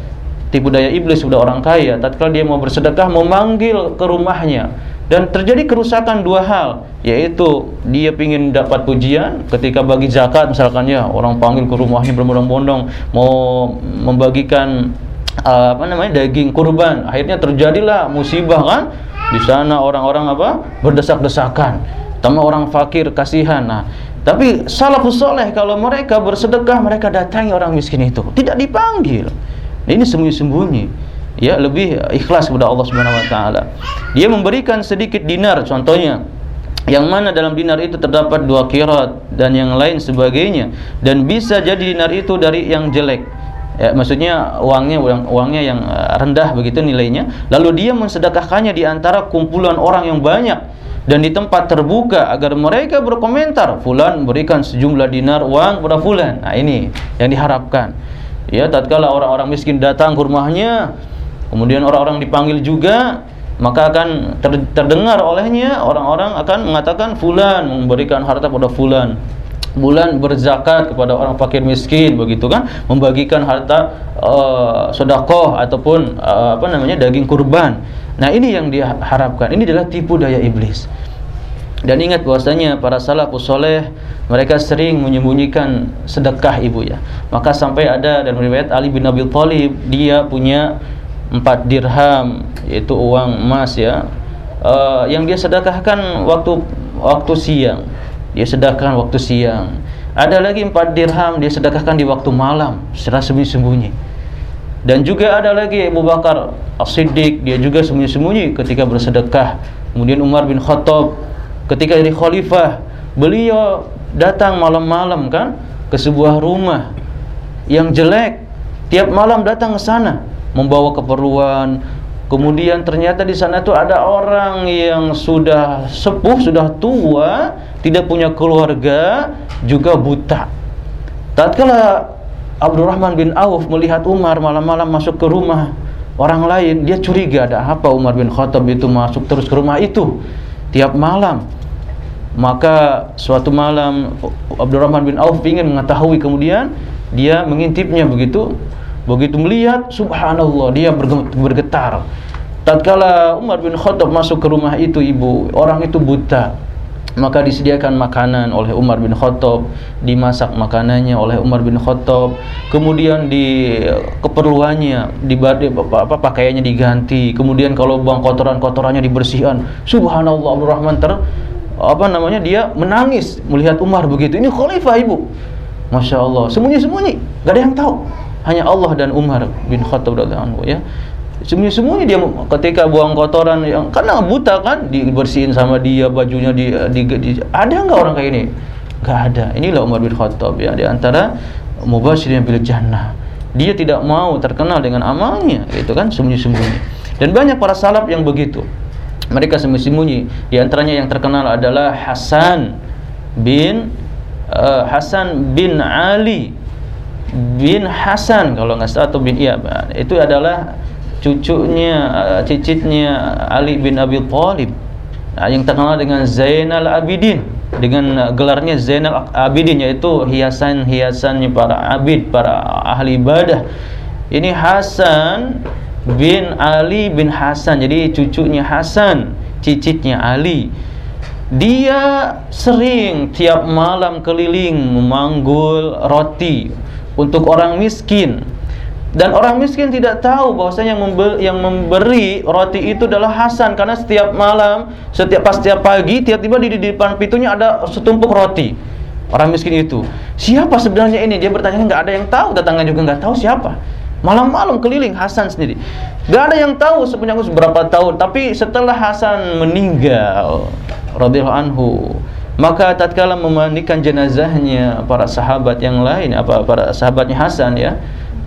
Speaker 1: tipu daya iblis sudah orang kaya tatkala dia mau bersedekah memanggil ke rumahnya. Dan terjadi kerusakan dua hal yaitu dia ingin dapat pujian ketika bagi zakat misalkan ya orang panggil ke rumahnya berbondong-bondong mau membagikan uh, apa namanya daging kurban akhirnya terjadilah musibah kan? Di sana orang-orang apa? Berdesak-desakan Tambah orang fakir kasihan. Nah, tapi salafus soleh kalau mereka bersedekah mereka datangi orang miskin itu, tidak dipanggil. Ini sembunyi-sembunyi. Ya, lebih ikhlas kepada Allah Subhanahu wa taala. Dia memberikan sedikit dinar contohnya yang mana dalam dinar itu terdapat dua kirat dan yang lain sebagainya dan bisa jadi dinar itu dari yang jelek ya, maksudnya uangnya uang, uangnya yang eh, rendah begitu nilainya lalu dia mensedekahkannya di antara kumpulan orang yang banyak dan di tempat terbuka agar mereka berkomentar fulan memberikan sejumlah dinar uang kepada fulan. Nah ini yang diharapkan. Ya tatkala orang-orang miskin datang ke rumahnya kemudian orang-orang dipanggil juga maka akan ter terdengar olehnya orang-orang akan mengatakan fulan memberikan harta pada fulan. Bulan berzakat kepada orang fakir miskin begitu kan? Membagikan harta uh, sedekah ataupun uh, apa namanya daging kurban nah ini yang diharapkan ini adalah tipu daya iblis dan ingat bahwasanya para salafus soleh mereka sering menyembunyikan sedekah ibu ya. Maka sampai ada dan riwayat Ali bin Abi Thalib dia punya empat dirham yaitu uang emas ya. Uh, yang dia sedekahkan waktu waktu siang. Dia sedekahkan waktu siang. Ada lagi empat dirham dia sedekahkan di waktu malam secara sembunyi-sembunyi. Dan juga ada lagi Abu Bakar As-Siddiq dia juga sembunyi-sembunyi ketika bersedekah. Kemudian Umar bin Khattab ketika jadi khalifah beliau datang malam-malam kan ke sebuah rumah yang jelek. Tiap malam datang ke sana membawa keperluan. Kemudian ternyata di sana tuh ada orang yang sudah sepuh sudah tua tidak punya keluarga juga buta. Tatkala Abdurrahman bin Auf melihat Umar malam-malam masuk ke rumah orang lain dia curiga ada apa Umar bin Khattab itu masuk terus ke rumah itu tiap malam. Maka suatu malam Abdurrahman bin Auf ingin mengetahui kemudian dia mengintipnya begitu begitu melihat subhanallah dia bergetar. Tatkala Umar bin Khattab masuk ke rumah itu ibu orang itu buta maka disediakan makanan oleh Umar bin Khattab dimasak makanannya oleh Umar bin Khattab kemudian di keperluannya di apa pakaiannya diganti kemudian kalau buang kotoran-kotorannya dibersihkan subhanallah Abdurrahman ter apa namanya dia menangis melihat Umar begitu. Ini khalifah ibu. Masya Allah, sembunyi-sembunyi, gak ada yang tahu. Hanya Allah dan Umar bin Khattab radhiyallahu anhu ya. Sembunyi-sembunyi dia ketika buang kotoran yang karena buta kan dibersihin sama dia bajunya di, di, di ada nggak orang kayak ini? Gak ada. Inilah Umar bin Khattab ya di antara mubasyirin bil jannah. Dia tidak mau terkenal dengan amalnya, gitu kan, sembunyi-sembunyi. Dan banyak para salaf yang begitu mereka sembunyi-sembunyi. Di antaranya yang terkenal adalah Hasan bin uh, Hasan bin Ali bin Hasan kalau nggak salah atau bin iya itu adalah cucunya uh, cicitnya Ali bin Abi Thalib nah, yang terkenal dengan Zainal Abidin dengan uh, gelarnya Zainal Abidin yaitu hiasan-hiasannya para abid para ahli ibadah. Ini Hasan bin Ali bin Hasan jadi cucunya Hasan cicitnya Ali. Dia sering tiap malam keliling memanggul roti untuk orang miskin dan orang miskin tidak tahu bahwasanya yang memberi roti itu adalah Hasan karena setiap malam, setiap pas setiap pagi tiba-tiba di, di depan pintunya ada setumpuk roti. Orang miskin itu, siapa sebenarnya ini? Dia bertanya nggak ada yang tahu, datangnya juga nggak tahu siapa. Malam-malam keliling Hasan sendiri. Gak ada yang tahu sebenarnya berapa tahun, tapi setelah Hasan meninggal radhiyallahu anhu, maka tatkala memandikan jenazahnya para sahabat yang lain, apa para sahabatnya Hasan ya,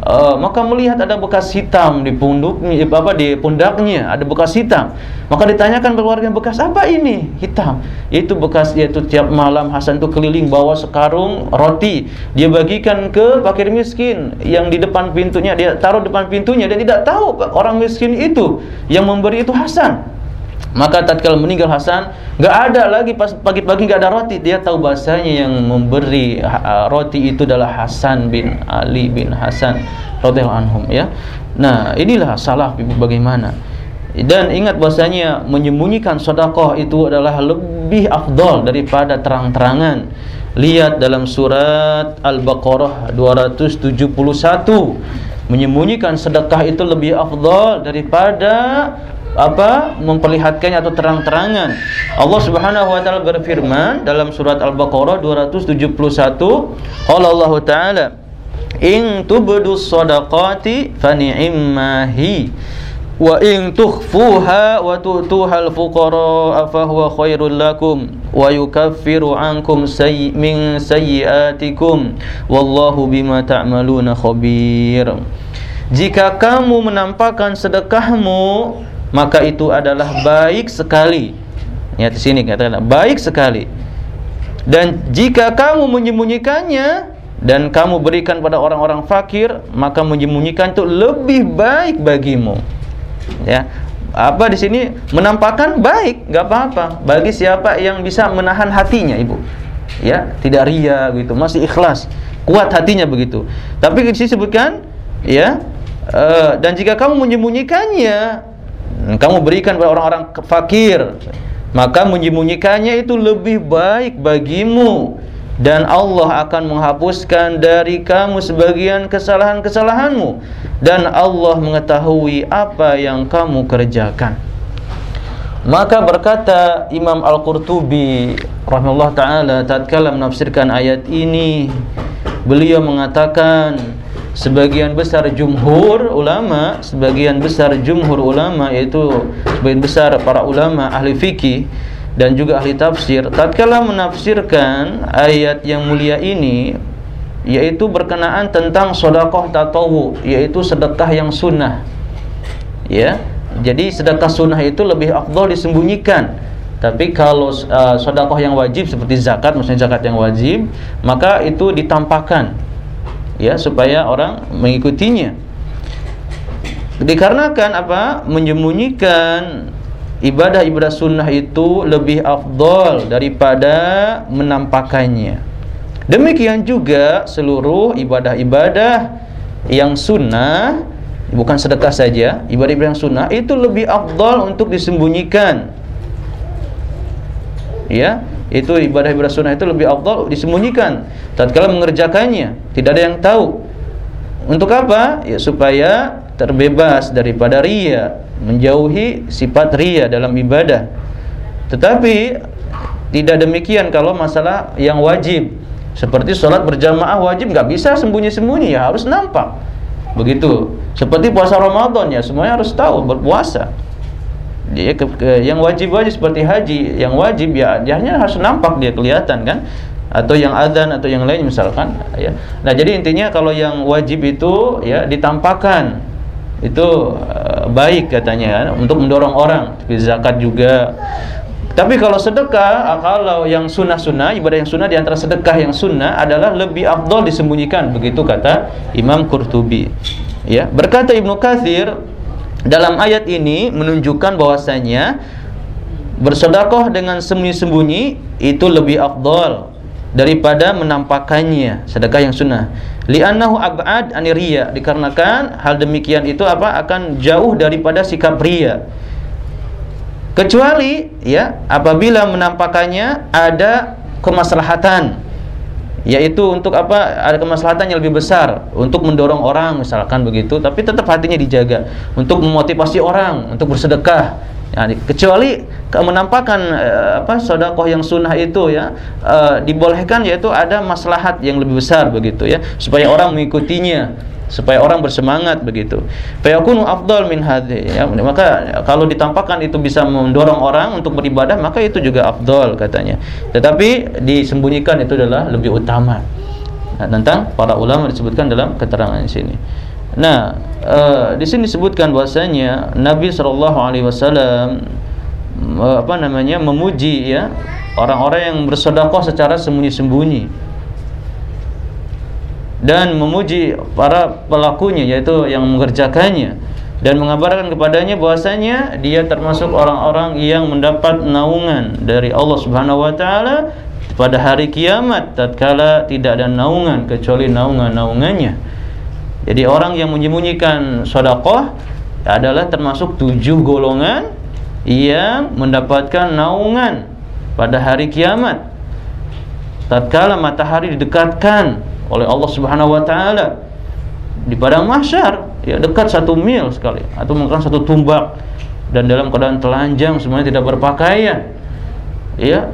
Speaker 1: uh, maka melihat ada bekas hitam di punduknya apa di pundaknya ada bekas hitam. Maka ditanyakan keluarga bekas apa ini? Hitam. Itu bekas yaitu tiap malam Hasan itu keliling bawa sekarung roti. Dia bagikan ke fakir miskin yang di depan pintunya. Dia taruh depan pintunya. Dan tidak tahu orang miskin itu yang memberi itu Hasan maka tatkala meninggal Hasan, nggak ada lagi pas pagi-pagi nggak ada roti. Dia tahu bahasanya yang memberi roti itu adalah Hasan bin Ali bin Hasan radhiyallahu anhum ya. Nah, inilah salah bagaimana. Dan ingat bahasanya menyembunyikan sedekah itu adalah lebih afdol daripada terang-terangan. Lihat dalam surat Al-Baqarah 271 menyembunyikan sedekah itu lebih afdol daripada apa memperlihatkannya atau terang-terangan. Allah Subhanahu wa taala berfirman dalam surat Al-Baqarah 271, qala Allah taala, "In tubdu shadaqati fa ni'mahi wa in tukhfuha wa tu'tuha al-fuqara fa huwa khairul lakum wa yukaffiru ankum sayyi min sayyiatikum wallahu bima ta'maluna khabir." Jika kamu menampakkan sedekahmu maka itu adalah baik sekali. Ya di sini katakan baik sekali. Dan jika kamu menyembunyikannya dan kamu berikan pada orang-orang fakir, maka menyembunyikan itu lebih baik bagimu. Ya. Apa di sini menampakkan baik, nggak apa-apa bagi siapa yang bisa menahan hatinya, Ibu. ya tidak ria gitu masih ikhlas kuat hatinya begitu tapi di sini sebutkan ya uh, dan jika kamu menyembunyikannya kamu berikan kepada orang-orang fakir. Maka menyembunyikannya itu lebih baik bagimu. Dan Allah akan menghapuskan dari kamu sebagian kesalahan-kesalahanmu. Dan Allah mengetahui apa yang kamu kerjakan. Maka berkata Imam Al-Qurtubi rahimahullah taala tatkala menafsirkan ayat ini beliau mengatakan sebagian besar jumhur ulama sebagian besar jumhur ulama yaitu sebagian besar para ulama ahli fikih dan juga ahli tafsir tatkala menafsirkan ayat yang mulia ini yaitu berkenaan tentang sedekah tatawu yaitu sedekah yang sunnah. Ya jadi sedekah sunnah itu lebih afdol disembunyikan. Tapi kalau uh, sedekah yang wajib seperti zakat maksudnya zakat yang wajib maka itu ditampakkan ya supaya orang mengikutinya dikarenakan apa menyembunyikan ibadah-ibadah sunnah itu lebih afdol daripada menampakannya. Demikian juga seluruh ibadah-ibadah yang sunnah bukan sedekah saja, ibadah-ibadah yang sunnah itu lebih afdol untuk disembunyikan. Ya, itu ibadah-ibadah sunnah itu lebih afdol disembunyikan tatkala mengerjakannya, tidak ada yang tahu. Untuk apa? Ya supaya terbebas daripada ria menjauhi sifat ria dalam ibadah. Tetapi tidak demikian kalau masalah yang wajib. Seperti sholat berjamaah wajib nggak bisa sembunyi-sembunyi ya harus nampak. Begitu. Seperti puasa Ramadan ya semuanya harus tahu berpuasa. Dia ke, ke, yang wajib wajib seperti haji, yang wajib ya dia hanya harus nampak dia kelihatan kan? Atau yang adzan atau yang lain misalkan ya. Nah, jadi intinya kalau yang wajib itu ya ditampakkan. Itu uh, baik katanya untuk mendorong orang zakat juga. Tapi kalau sedekah kalau yang sunnah-sunnah ibadah yang sunnah di antara sedekah yang sunnah adalah lebih afdol disembunyikan begitu kata Imam Qurtubi. Ya berkata Ibnu Katsir dalam ayat ini menunjukkan bahwasanya bersedekah dengan sembunyi-sembunyi itu lebih afdol daripada menampakkannya sedekah yang sunnah. Li'annahu ab'ad riya. Dikarenakan hal demikian itu apa? Akan jauh daripada sikap ria kecuali ya apabila menampakannya ada kemaslahatan yaitu untuk apa? Ada kemaslahatan yang lebih besar. Untuk mendorong orang misalkan begitu. Tapi tetap hatinya dijaga. Untuk memotivasi orang untuk bersedekah. Ya, kecuali menampakkan uh, apa sodakoh yang sunnah itu ya uh, dibolehkan yaitu ada maslahat yang lebih besar begitu ya. Supaya orang mengikutinya supaya orang bersemangat begitu. Fayakunu afdal min hadhi ya maka kalau ditampakkan itu bisa mendorong orang untuk beribadah maka itu juga afdal katanya. Tetapi disembunyikan itu adalah lebih utama. Nah, tentang para ulama disebutkan dalam keterangan di sini. Nah, uh, di sini disebutkan bahwasanya Nabi Shallallahu Alaihi Wasallam uh, apa namanya memuji ya orang-orang yang bersedekah secara sembunyi-sembunyi dan memuji para pelakunya yaitu yang mengerjakannya. Dan mengabarkan kepadanya bahwasanya dia termasuk orang-orang yang mendapat naungan dari Allah Subhanahu wa taala pada hari kiamat. Tatkala tidak ada naungan kecuali naungan-naungannya. Jadi orang yang menyembunyikan sodakoh adalah termasuk tujuh golongan yang mendapatkan naungan pada hari kiamat. Tatkala matahari didekatkan oleh Allah Subhanahu wa taala di padang mahsyar, ya dekat satu mil sekali atau mungkin satu tumbak dan dalam keadaan telanjang semuanya tidak berpakaian. Ya,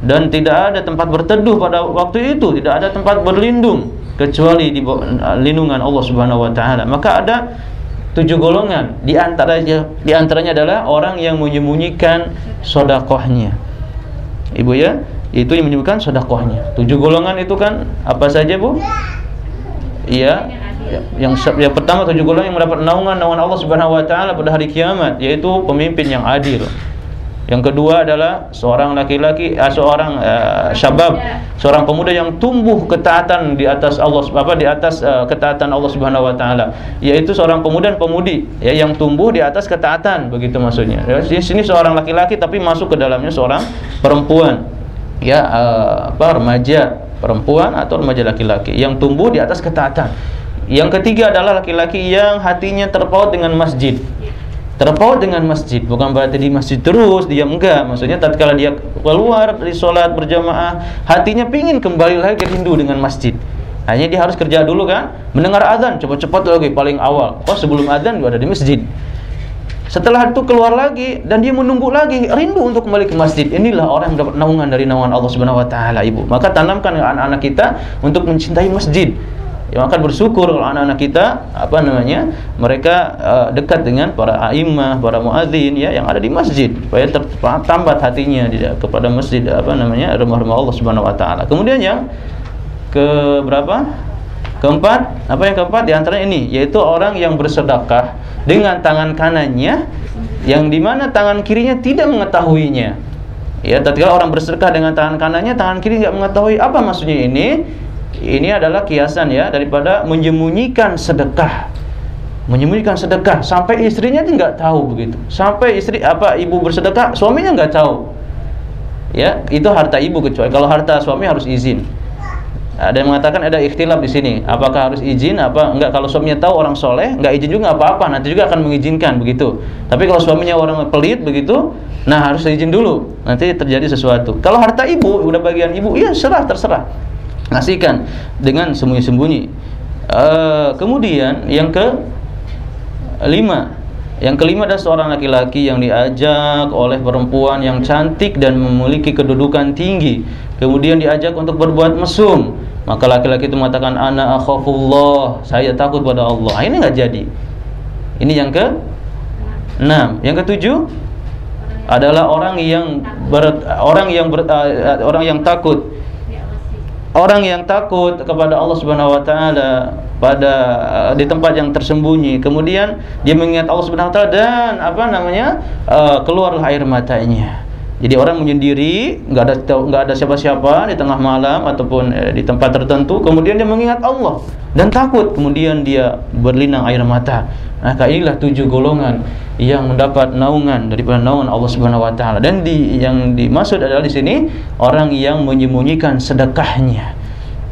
Speaker 1: dan tidak ada tempat berteduh pada waktu itu, tidak ada tempat berlindung kecuali di lindungan Allah Subhanahu wa taala. Maka ada tujuh golongan di antaranya di antaranya adalah orang yang menyembunyikan sedekahnya. Ibu ya, itu yang menyembunyikan sedekahnya. Tujuh golongan itu kan apa saja, Bu? Iya. Yang yang pertama tujuh golongan yang mendapat naungan naungan Allah Subhanahu wa taala pada hari kiamat yaitu pemimpin yang adil. Yang kedua adalah seorang laki-laki, uh, seorang uh, syabab, seorang pemuda yang tumbuh ketaatan di atas Allah apa di atas uh, ketaatan Allah Subhanahu wa taala, yaitu seorang pemuda dan pemudi ya yang tumbuh di atas ketaatan begitu maksudnya. Ya, di sini seorang laki-laki tapi masuk ke dalamnya seorang perempuan. Ya uh, apa remaja perempuan atau remaja laki-laki yang tumbuh di atas ketaatan. Yang ketiga adalah laki-laki yang hatinya terpaut dengan masjid. Terpaut dengan masjid, bukan berarti di masjid terus dia enggak. Maksudnya tatkala dia keluar dari sholat berjamaah, hatinya pingin kembali lagi rindu dengan masjid. Hanya dia harus kerja dulu kan, mendengar azan, cepat-cepat lagi paling awal. Oh sebelum azan ada di masjid. Setelah itu keluar lagi dan dia menunggu lagi, rindu untuk kembali ke masjid. Inilah orang yang dapat naungan dari naungan Allah Subhanahu wa taala, Ibu. Maka tanamkan anak-anak kita untuk mencintai masjid. Ya, maka bersyukur kalau anak-anak kita apa namanya? mereka uh, dekat dengan para a'immah, para muadzin ya yang ada di masjid supaya tertambat hatinya di, kepada masjid apa namanya? rumah-rumah Allah Subhanahu wa taala. Kemudian yang ke berapa? Keempat, apa yang keempat di antara ini yaitu orang yang bersedekah dengan tangan kanannya yang di mana tangan kirinya tidak mengetahuinya. Ya, tatkala orang bersedekah dengan tangan kanannya, tangan kiri tidak mengetahui apa maksudnya ini. Ini adalah kiasan ya daripada menyembunyikan sedekah. Menyembunyikan sedekah sampai istrinya tidak tahu begitu. Sampai istri apa ibu bersedekah, suaminya nggak tahu. Ya, itu harta ibu kecuali kalau harta suami harus izin. Ada yang mengatakan ada ikhtilaf di sini. Apakah harus izin? Apa enggak? Kalau suaminya tahu orang soleh, enggak izin juga apa-apa. Nanti juga akan mengizinkan begitu. Tapi kalau suaminya orang pelit begitu, nah harus izin dulu. Nanti terjadi sesuatu. Kalau harta ibu, udah bagian ibu, iya serah terserah. Ngasihkan dengan sembunyi-sembunyi. Uh, kemudian yang ke lima yang kelima adalah seorang laki-laki yang diajak oleh perempuan yang cantik dan memiliki kedudukan tinggi. Kemudian diajak untuk berbuat mesum. Maka laki-laki itu mengatakan ana akhafullah, saya takut pada Allah. Ini nggak jadi. Ini yang ke enam. Yang ketujuh adalah orang yang ber, orang yang ber, uh, orang yang takut orang yang takut kepada Allah Subhanahu wa taala pada uh, di tempat yang tersembunyi kemudian dia mengingat Allah Subhanahu wa taala dan apa namanya uh, keluarlah air matanya jadi orang menyendiri nggak ada nggak ada siapa-siapa di tengah malam ataupun eh, di tempat tertentu kemudian dia mengingat Allah dan takut kemudian dia berlinang air mata maka inilah tujuh golongan yang mendapat naungan daripada naungan Allah Subhanahu wa taala dan di yang dimaksud adalah di sini orang yang menyembunyikan sedekahnya.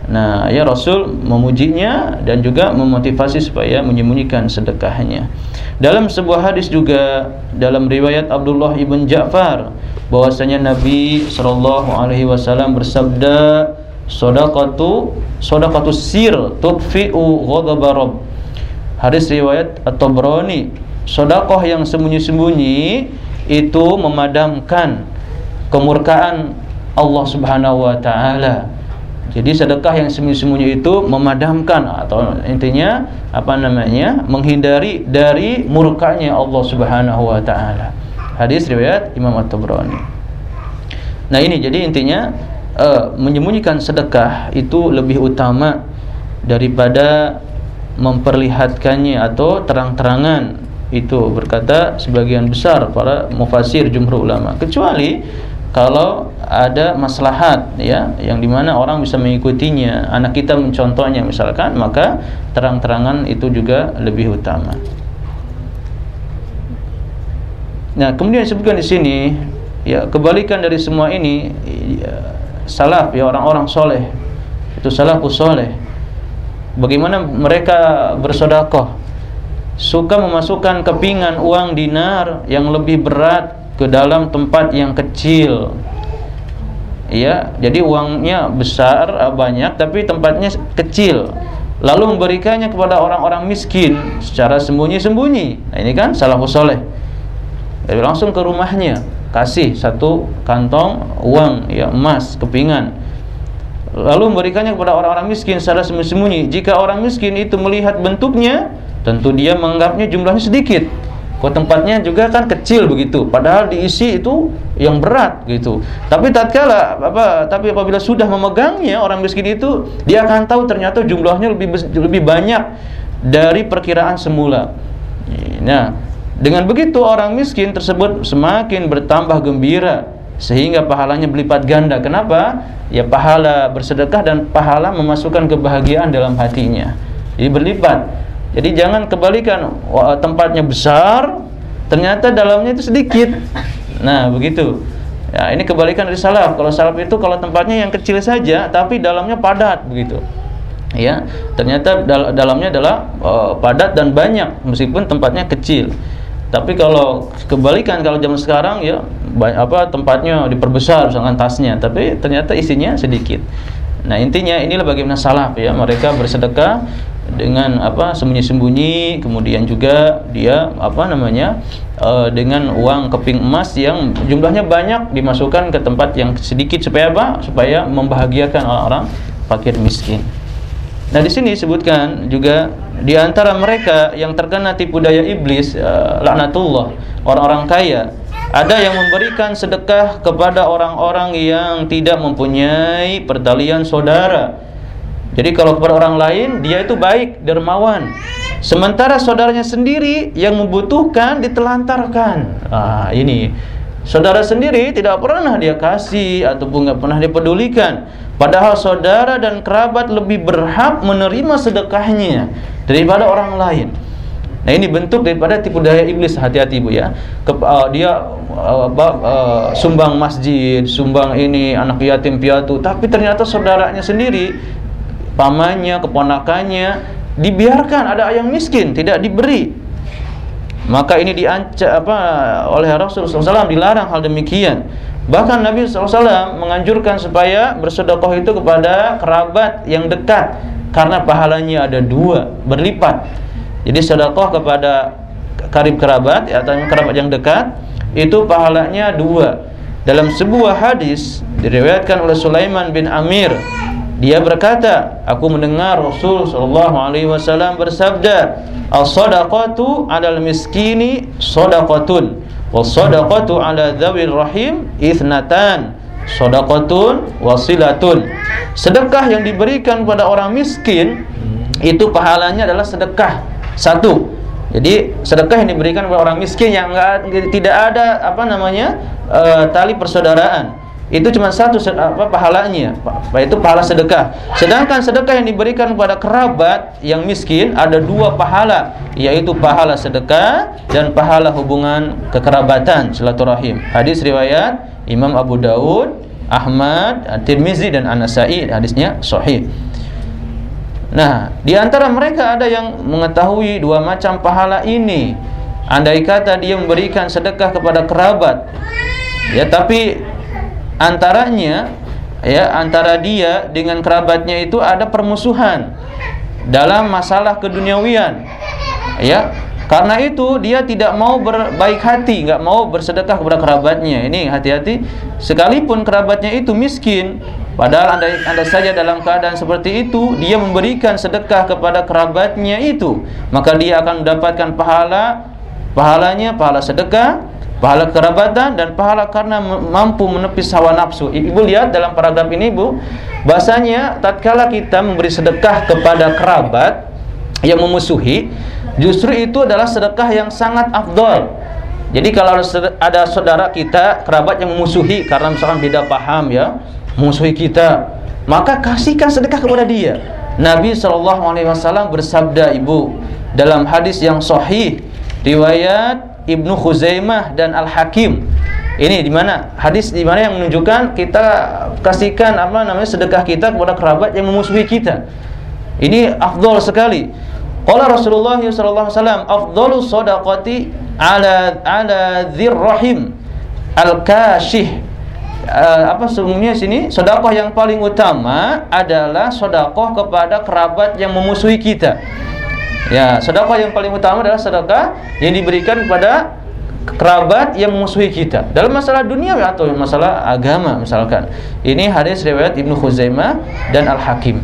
Speaker 1: Nah, ya Rasul memujinya dan juga memotivasi supaya menyembunyikan sedekahnya. Dalam sebuah hadis juga dalam riwayat Abdullah ibn Ja'far bahwasanya Nabi sallallahu alaihi wasallam bersabda, "Shadaqatu shadaqatu sir tudfi'u ghadab rabb." Hadis riwayat At-Tabrani sodakoh yang sembunyi-sembunyi itu memadamkan kemurkaan Allah Subhanahu wa taala. Jadi sedekah yang sembunyi-sembunyi itu memadamkan atau intinya apa namanya? menghindari dari murkanya Allah Subhanahu wa taala. Hadis riwayat Imam At-Tabrani. Nah, ini jadi intinya uh, menyembunyikan sedekah itu lebih utama daripada memperlihatkannya atau terang-terangan itu berkata sebagian besar para mufasir jumhur ulama kecuali kalau ada maslahat ya yang di mana orang bisa mengikutinya anak kita mencontohnya misalkan maka terang-terangan itu juga lebih utama nah kemudian disebutkan di sini ya kebalikan dari semua ini ya, salaf ya orang-orang soleh itu salafus soleh bagaimana mereka bersodakoh suka memasukkan kepingan uang dinar yang lebih berat ke dalam tempat yang kecil. Ya, jadi uangnya besar banyak tapi tempatnya kecil. Lalu memberikannya kepada orang-orang miskin secara sembunyi-sembunyi. Nah, ini kan salah soleh. Jadi langsung ke rumahnya. Kasih satu kantong uang ya emas kepingan. Lalu memberikannya kepada orang-orang miskin secara sembunyi-sembunyi. Jika orang miskin itu melihat bentuknya tentu dia menganggapnya jumlahnya sedikit. Kok tempatnya juga kan kecil begitu. Padahal diisi itu yang berat gitu. Tapi tatkala apa tapi apabila sudah memegangnya orang miskin itu dia akan tahu ternyata jumlahnya lebih lebih banyak dari perkiraan semula. Nah dengan begitu orang miskin tersebut semakin bertambah gembira sehingga pahalanya berlipat ganda. Kenapa? Ya pahala bersedekah dan pahala memasukkan kebahagiaan dalam hatinya. Jadi berlipat. Jadi jangan kebalikan tempatnya besar, ternyata dalamnya itu sedikit. Nah, begitu. Ya, ini kebalikan dari salaf. Kalau salaf itu kalau tempatnya yang kecil saja tapi dalamnya padat begitu. Ya, ternyata dal dalamnya adalah uh, padat dan banyak meskipun tempatnya kecil. Tapi kalau kebalikan kalau zaman sekarang ya apa tempatnya diperbesar misalkan tasnya, tapi ternyata isinya sedikit. Nah, intinya inilah bagaimana salaf ya, mereka bersedekah dengan apa sembunyi-sembunyi. Kemudian juga dia apa namanya uh, dengan uang keping emas yang jumlahnya banyak dimasukkan ke tempat yang sedikit supaya apa? Supaya membahagiakan orang-orang fakir miskin nah di sini disebutkan juga di antara mereka yang terkena tipu daya iblis uh, laknatullah orang-orang kaya ada yang memberikan sedekah kepada orang-orang yang tidak mempunyai pertalian saudara jadi kalau kepada orang lain dia itu baik, dermawan. Sementara saudaranya sendiri yang membutuhkan ditelantarkan. Ah, ini saudara sendiri tidak pernah dia kasih ataupun nggak pernah dia pedulikan. Padahal saudara dan kerabat lebih berhak menerima sedekahnya daripada orang lain. Nah ini bentuk daripada tipu daya iblis hati-hati ibu ya. Uh, dia uh, uh, sumbang masjid, sumbang ini anak yatim piatu, tapi ternyata saudaranya sendiri pamannya, keponakannya dibiarkan ada yang miskin, tidak diberi. Maka ini diancam apa oleh Rasulullah SAW dilarang hal demikian. Bahkan Nabi SAW menganjurkan supaya bersedekah itu kepada kerabat yang dekat karena pahalanya ada dua berlipat. Jadi sedekah kepada karib kerabat atau kerabat yang dekat itu pahalanya dua. Dalam sebuah hadis diriwayatkan oleh Sulaiman bin Amir dia berkata, aku mendengar Rasul wasallam bersabda, "As-shadaqatu 'alal miskini shadaqatun, was-shadaqatu 'ala dzawil rahim ithnatan." Shadaqatun wasilatun. Sedekah yang diberikan kepada orang miskin itu pahalanya adalah sedekah satu. Jadi sedekah yang diberikan kepada orang miskin yang enggak, tidak ada apa namanya uh, tali persaudaraan itu cuma satu apa pahalanya. Itu pahala sedekah. Sedangkan sedekah yang diberikan kepada kerabat yang miskin ada dua pahala yaitu pahala sedekah dan pahala hubungan kekerabatan silaturahim. Hadis riwayat Imam Abu Daud Ahmad Tirmizi dan An-Nasai. Hadisnya sahih. Nah, di antara mereka ada yang mengetahui dua macam pahala ini. Andai kata dia memberikan sedekah kepada kerabat, ya tapi antaranya ya antara dia dengan kerabatnya itu ada permusuhan dalam masalah keduniawian ya. Karena itu dia tidak mau berbaik hati nggak mau bersedekah kepada kerabatnya. Ini hati-hati. Sekalipun kerabatnya itu miskin padahal anda, anda saja dalam keadaan seperti itu dia memberikan sedekah kepada kerabatnya itu maka dia akan mendapatkan pahala pahalanya pahala sedekah pahala kerabatan dan pahala karena mampu menepis hawa nafsu. Ibu lihat dalam paragraf ini, Bu, bahasanya tatkala kita memberi sedekah kepada kerabat yang memusuhi, justru itu adalah sedekah yang sangat afdol. Jadi kalau ada saudara kita, kerabat yang memusuhi karena misalkan beda paham ya, memusuhi kita, maka kasihkan sedekah kepada dia. Nabi wasallam bersabda, Ibu, dalam hadis yang sahih riwayat Ibnu Khuzaimah dan Al Hakim. Ini di mana hadis di mana yang menunjukkan kita kasihkan apa namanya sedekah kita kepada kerabat yang memusuhi kita. Ini afdol sekali. Qala Rasulullah sallallahu alaihi wasallam afdhalus shadaqati ala ala dzir rahim al kashih uh, apa sungguhnya sini sedekah yang paling utama adalah sedekah kepada kerabat yang memusuhi kita. Ya, sedekah yang paling utama adalah sedekah yang diberikan kepada kerabat yang memusuhi kita dalam masalah dunia atau masalah agama misalkan. Ini hadis riwayat Ibnu Khuzaimah dan Al Hakim.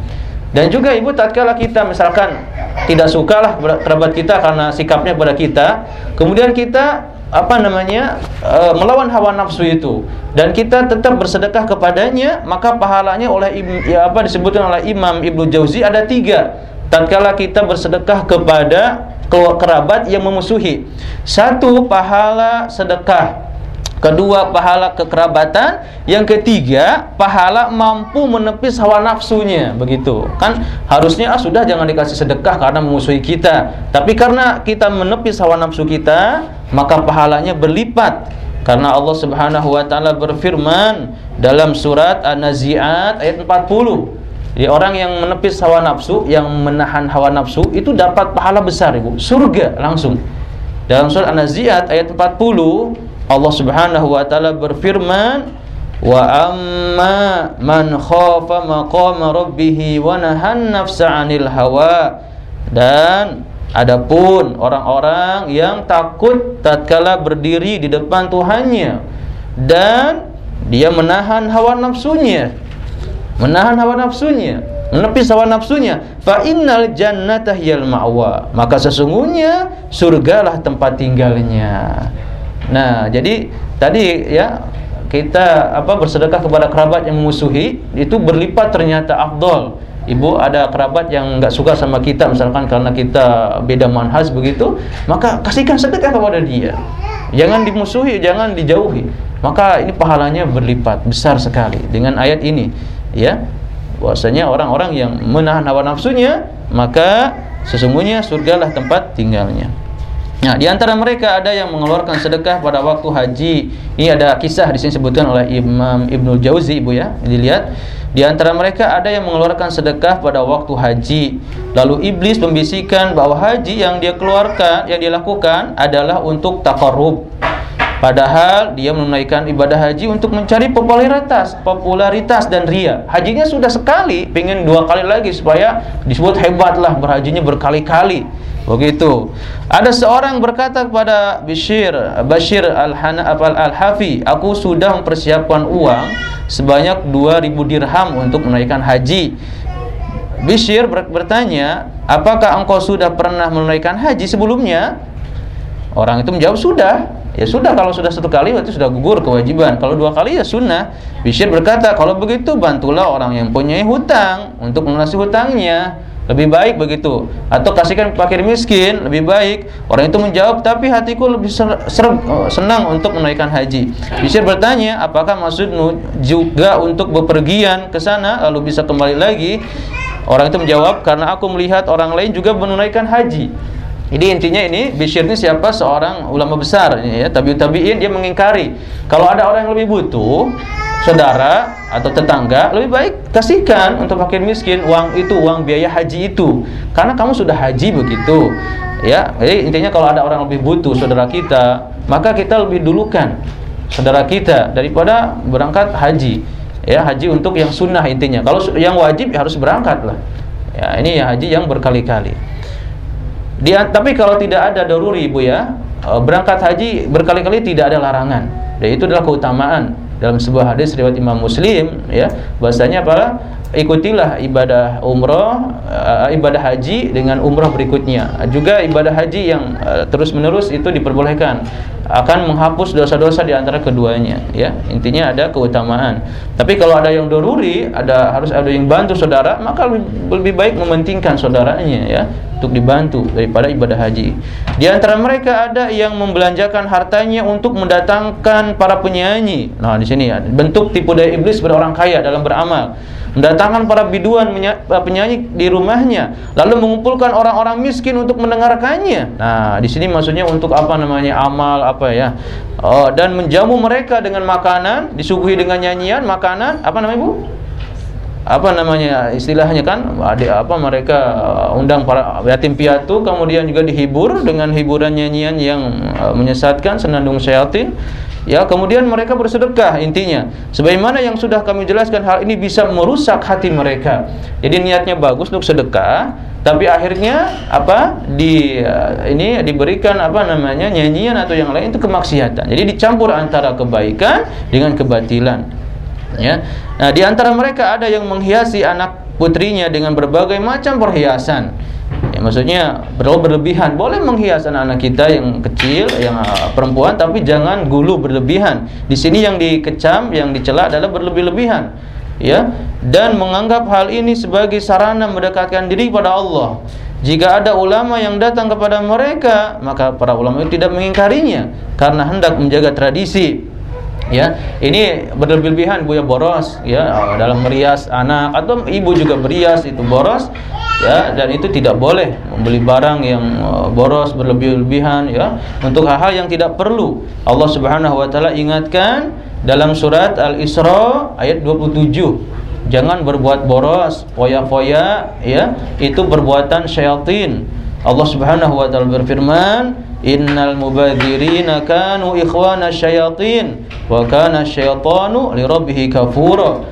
Speaker 1: Dan juga ibu tatkala kita misalkan tidak sukalah kerabat kita karena sikapnya pada kita, kemudian kita apa namanya e, melawan hawa nafsu itu dan kita tetap bersedekah kepadanya maka pahalanya oleh ya apa disebutkan oleh Imam Ibnu Jauzi ada tiga tatkala kita bersedekah kepada kerabat yang memusuhi. Satu pahala sedekah, kedua pahala kekerabatan, yang ketiga pahala mampu menepis hawa nafsunya. Begitu. Kan harusnya ah, sudah jangan dikasih sedekah karena memusuhi kita. Tapi karena kita menepis hawa nafsu kita, maka pahalanya berlipat. Karena Allah Subhanahu wa taala berfirman dalam surat An-Nazi'at ayat 40. Jadi orang yang menepis hawa nafsu, yang menahan hawa nafsu itu dapat pahala besar, Ibu. Surga langsung. Dalam surat An-Nazi'at ayat 40, Allah Subhanahu wa taala berfirman, "Wa amma man khafa maqama rabbih wa nahan nafsa 'anil hawa." Dan Adapun orang-orang yang takut tatkala berdiri di depan Tuhannya dan dia menahan hawa nafsunya, menahan hawa nafsunya, menepis hawa nafsunya, fa innal jannata hiyal ma'wa. Maka sesungguhnya surgalah tempat tinggalnya. Nah, jadi tadi ya kita apa bersedekah kepada kerabat yang memusuhi itu berlipat ternyata afdol. Ibu ada kerabat yang nggak suka sama kita misalkan karena kita beda manhaj begitu maka kasihkan sedekah kepada dia. Jangan dimusuhi jangan dijauhi. Maka ini pahalanya berlipat besar sekali. Dengan ayat ini ya bahwasanya orang-orang yang menahan hawa nafsunya maka sesungguhnya surgalah tempat tinggalnya Nah, di antara mereka ada yang mengeluarkan sedekah pada waktu haji. Ini ada kisah di sini sebutkan oleh Imam Ibnu Jauzi, Ibu ya. Dilihat di antara mereka ada yang mengeluarkan sedekah pada waktu haji. Lalu iblis membisikkan bahwa haji yang dia keluarkan, yang dia lakukan adalah untuk takarub. Padahal dia menunaikan ibadah haji untuk mencari popularitas, popularitas dan ria. Hajinya sudah sekali, pengen dua kali lagi supaya disebut hebatlah berhajinya berkali-kali. Begitu. Ada seorang berkata kepada Bashir, Bashir Al-Hafi, aku sudah mempersiapkan uang sebanyak 2000 dirham untuk menaikkan haji. Bishir bertanya, "Apakah engkau sudah pernah menunaikan haji sebelumnya?" Orang itu menjawab, "Sudah." Ya sudah kalau sudah satu kali berarti sudah gugur kewajiban. Kalau dua kali ya sunnah. Bishir berkata, "Kalau begitu bantulah orang yang punya hutang untuk melunasi hutangnya." lebih baik begitu atau kasihkan fakir miskin lebih baik orang itu menjawab tapi hatiku lebih ser, ser, oh, senang untuk menaikkan haji Bisir bertanya apakah maksudmu juga untuk bepergian ke sana lalu bisa kembali lagi orang itu menjawab karena aku melihat orang lain juga menunaikan haji jadi intinya ini Bishir ini siapa? Seorang ulama besar ya tabiut tabiin dia mengingkari. Kalau ada orang yang lebih butuh saudara atau tetangga lebih baik kasihkan untuk fakir miskin uang itu uang biaya haji itu. Karena kamu sudah haji begitu ya. Jadi intinya kalau ada orang lebih butuh saudara kita maka kita lebih dulukan saudara kita daripada berangkat haji ya. Haji untuk yang sunnah intinya. Kalau yang wajib ya harus berangkat lah ya ini ya haji yang berkali-kali dia tapi kalau tidak ada daruri ibu ya eh, berangkat haji berkali-kali tidak ada larangan. Dan itu adalah keutamaan dalam sebuah hadis riwayat Imam Muslim ya. Bahasanya apa? Ikutilah ibadah umroh uh, ibadah haji dengan umroh berikutnya. Juga ibadah haji yang uh, terus menerus itu diperbolehkan akan menghapus dosa-dosa di antara keduanya ya. Intinya ada keutamaan. Tapi kalau ada yang doruri ada harus ada yang bantu saudara maka lebih, baik mementingkan saudaranya ya untuk dibantu daripada ibadah haji. Di antara mereka ada yang membelanjakan hartanya untuk mendatangkan para penyanyi. Nah di sini ya bentuk tipu daya iblis pada orang kaya dalam beramal. Mendatangkan para biduan penyanyi di rumahnya lalu mengumpulkan orang-orang miskin untuk mendengarkannya. Nah di sini maksudnya untuk apa namanya? Amal apa ya oh, dan menjamu mereka dengan makanan disuguhi dengan nyanyian makanan apa namanya Bu apa namanya istilahnya kan ada apa mereka uh, undang para yatim piatu kemudian juga dihibur dengan hiburan nyanyian yang uh, menyesatkan senandung syaitan Ya, kemudian mereka bersedekah intinya. Sebagaimana yang sudah kami jelaskan hal ini bisa merusak hati mereka. Jadi niatnya bagus untuk sedekah, tapi akhirnya apa? di uh, ini diberikan apa namanya? nyanyian atau yang lain itu kemaksiatan. Jadi dicampur antara kebaikan dengan kebatilan. Ya. Nah, di antara mereka ada yang menghiasi anak putrinya dengan berbagai macam perhiasan Ya, maksudnya berlebihan. Boleh menghias anak-anak kita yang kecil, yang uh, perempuan, tapi jangan gulu berlebihan. Di sini yang dikecam, yang dicela adalah berlebih-lebihan. Ya, dan menganggap hal ini sebagai sarana mendekatkan diri pada Allah. Jika ada ulama yang datang kepada mereka, maka para ulama itu tidak mengingkarinya karena hendak menjaga tradisi. Ya, ini berlebih-lebihan bu ya boros ya dalam merias anak atau ibu juga berias itu boros ya dan itu tidak boleh membeli barang yang uh, boros berlebih-lebihan ya untuk hal-hal yang tidak perlu. Allah Subhanahu wa taala ingatkan dalam surat Al-Isra ayat 27 jangan berbuat boros foya-foya ya itu perbuatan syaitan Allah Subhanahu wa taala berfirman innal mubadzirina kanu ikhwana syayatin wa kana syaitanu lirabbih kafura.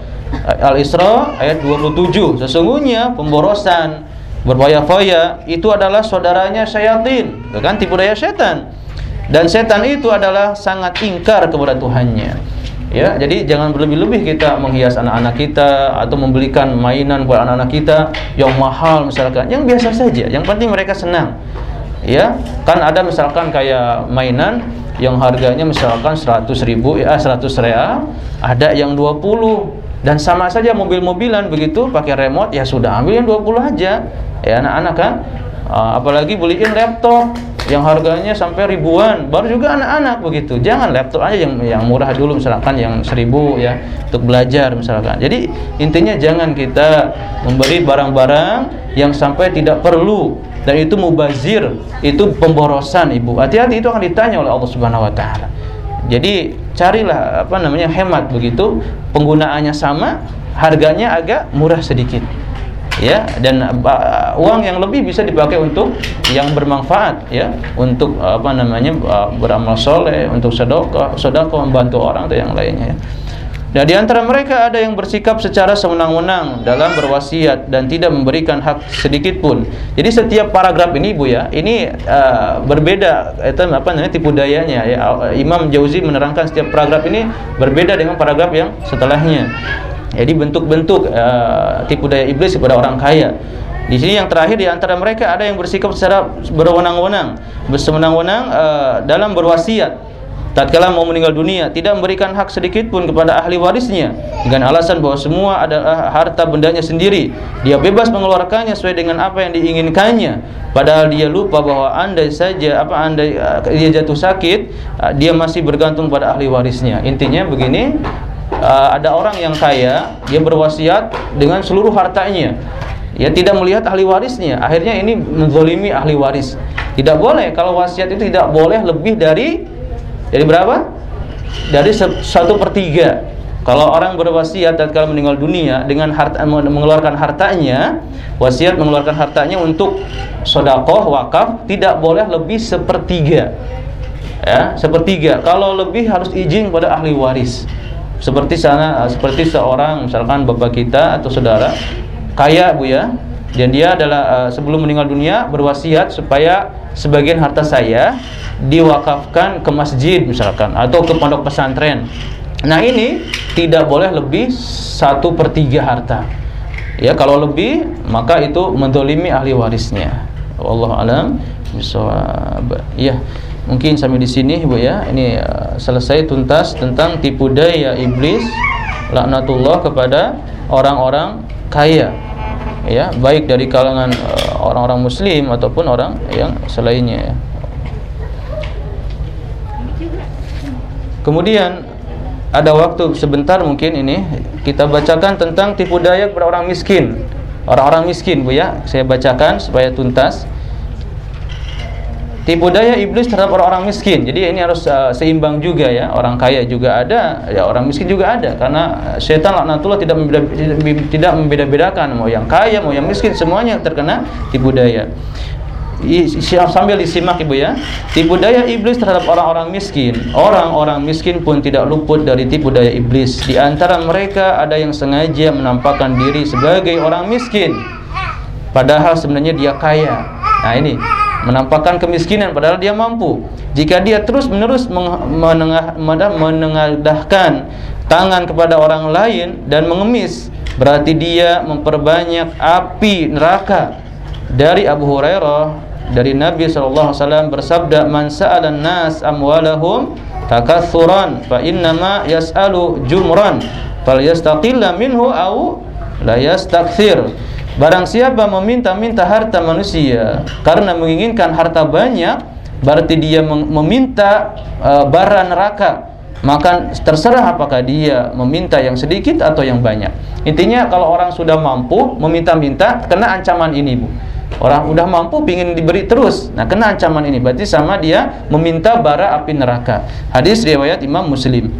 Speaker 1: Al-Isra ayat 27 Sesungguhnya pemborosan Berfoya-foya Itu adalah saudaranya syaitan Kan tipu daya setan. Dan setan itu adalah sangat ingkar kepada Tuhannya. Ya, jadi jangan berlebih-lebih kita menghias anak-anak kita atau membelikan mainan buat anak-anak kita yang mahal misalkan, yang biasa saja. Yang penting mereka senang. Ya, kan ada misalkan kayak mainan yang harganya misalkan 100 ribu ya 100 real, ada yang 20 dan sama saja mobil-mobilan begitu pakai remote ya sudah ambil yang 20 aja. Ya anak-anak kan uh, apalagi beliin laptop yang harganya sampai ribuan. Baru juga anak-anak begitu. Jangan laptop aja yang yang murah dulu misalkan yang seribu ya untuk belajar misalkan. Jadi intinya jangan kita memberi barang-barang yang sampai tidak perlu. Dan itu mubazir itu pemborosan ibu. Hati-hati itu akan ditanya oleh Allah Subhanahu Wa Taala. Jadi carilah apa namanya hemat begitu, penggunaannya sama, harganya agak murah sedikit. Ya, dan uh, uang yang lebih bisa dipakai untuk yang bermanfaat ya, untuk apa namanya uh, beramal soleh, untuk sedekah, sedekah membantu orang atau yang lainnya ya. Dan di antara mereka ada yang bersikap secara sewenang-wenang dalam berwasiat dan tidak memberikan hak sedikit pun. Jadi setiap paragraf ini Bu ya, ini uh, berbeda itu apa namanya tipu dayanya ya. Imam Jauzi menerangkan setiap paragraf ini berbeda dengan paragraf yang setelahnya. Jadi bentuk-bentuk uh, tipu daya iblis kepada orang kaya. Di sini yang terakhir di antara mereka ada yang bersikap secara berwenang-wenang, bersewenang-wenang uh, dalam berwasiat. Tatkala mau meninggal dunia tidak memberikan hak sedikit pun kepada ahli warisnya. Dengan alasan bahwa semua adalah harta bendanya sendiri. Dia bebas mengeluarkannya sesuai dengan apa yang diinginkannya. Padahal dia lupa bahwa andai saja apa andai uh, dia jatuh sakit dia masih bergantung pada ahli warisnya. Intinya begini uh, ada orang yang kaya dia berwasiat dengan seluruh hartanya ya tidak melihat ahli warisnya akhirnya ini menzolimi ahli waris tidak boleh kalau wasiat itu tidak boleh lebih dari jadi berapa? Dari satu per tiga. Kalau orang berwasiat tatkala meninggal dunia dengan harta mengeluarkan hartanya, wasiat mengeluarkan hartanya untuk sodakoh wakaf tidak boleh lebih sepertiga. Ya, sepertiga. Kalau lebih harus izin pada ahli waris. Seperti sana, seperti seorang misalkan bapak kita atau saudara kaya bu ya, dan dia adalah uh, sebelum meninggal dunia berwasiat supaya sebagian harta saya diwakafkan ke masjid misalkan atau ke pondok pesantren. Nah ini tidak boleh lebih satu per tiga harta. Ya kalau lebih maka itu mendolimi ahli warisnya. Allah alam Ya mungkin sampai di sini bu ya. Ini uh, selesai tuntas tentang tipu daya iblis laknatullah kepada orang-orang kaya ya baik dari kalangan eh, orang-orang uh, muslim ataupun orang yang selainnya ya. Kemudian ada waktu sebentar mungkin ini kita bacakan tentang tipu daya kepada orang miskin. Orang-orang miskin Bu ya, saya bacakan supaya tuntas tipu daya iblis terhadap orang-orang miskin. Jadi ini harus uh, seimbang juga ya. Orang kaya juga ada, ya orang miskin juga ada. Karena setan laknatullah tidak membeda, tidak membeda-bedakan mau yang kaya mau yang miskin semuanya terkena tipu daya. Sambil disimak ibu ya Tipu daya iblis terhadap orang-orang miskin Orang-orang miskin pun tidak luput dari tipu daya iblis Di antara mereka ada yang sengaja menampakkan diri sebagai orang miskin Padahal sebenarnya dia kaya Nah ini menampakkan kemiskinan padahal dia mampu. Jika dia terus-menerus menengah menengadahkan tangan kepada orang lain dan mengemis, berarti dia memperbanyak api neraka. Dari Abu Hurairah dari Nabi sallallahu alaihi wasallam bersabda, "Man sa'ala nas amwalahum takatsuran fa innama yas'alu jumran falyastaqilla minhu aw la yastakthir." Barang siapa meminta-minta harta manusia karena menginginkan harta banyak, berarti dia meminta uh, bara neraka. maka terserah apakah dia meminta yang sedikit atau yang banyak. Intinya kalau orang sudah mampu meminta-minta, kena ancaman ini, Bu. Orang udah mampu ingin diberi terus. Nah, kena ancaman ini berarti sama dia meminta bara api neraka. Hadis riwayat Imam Muslim.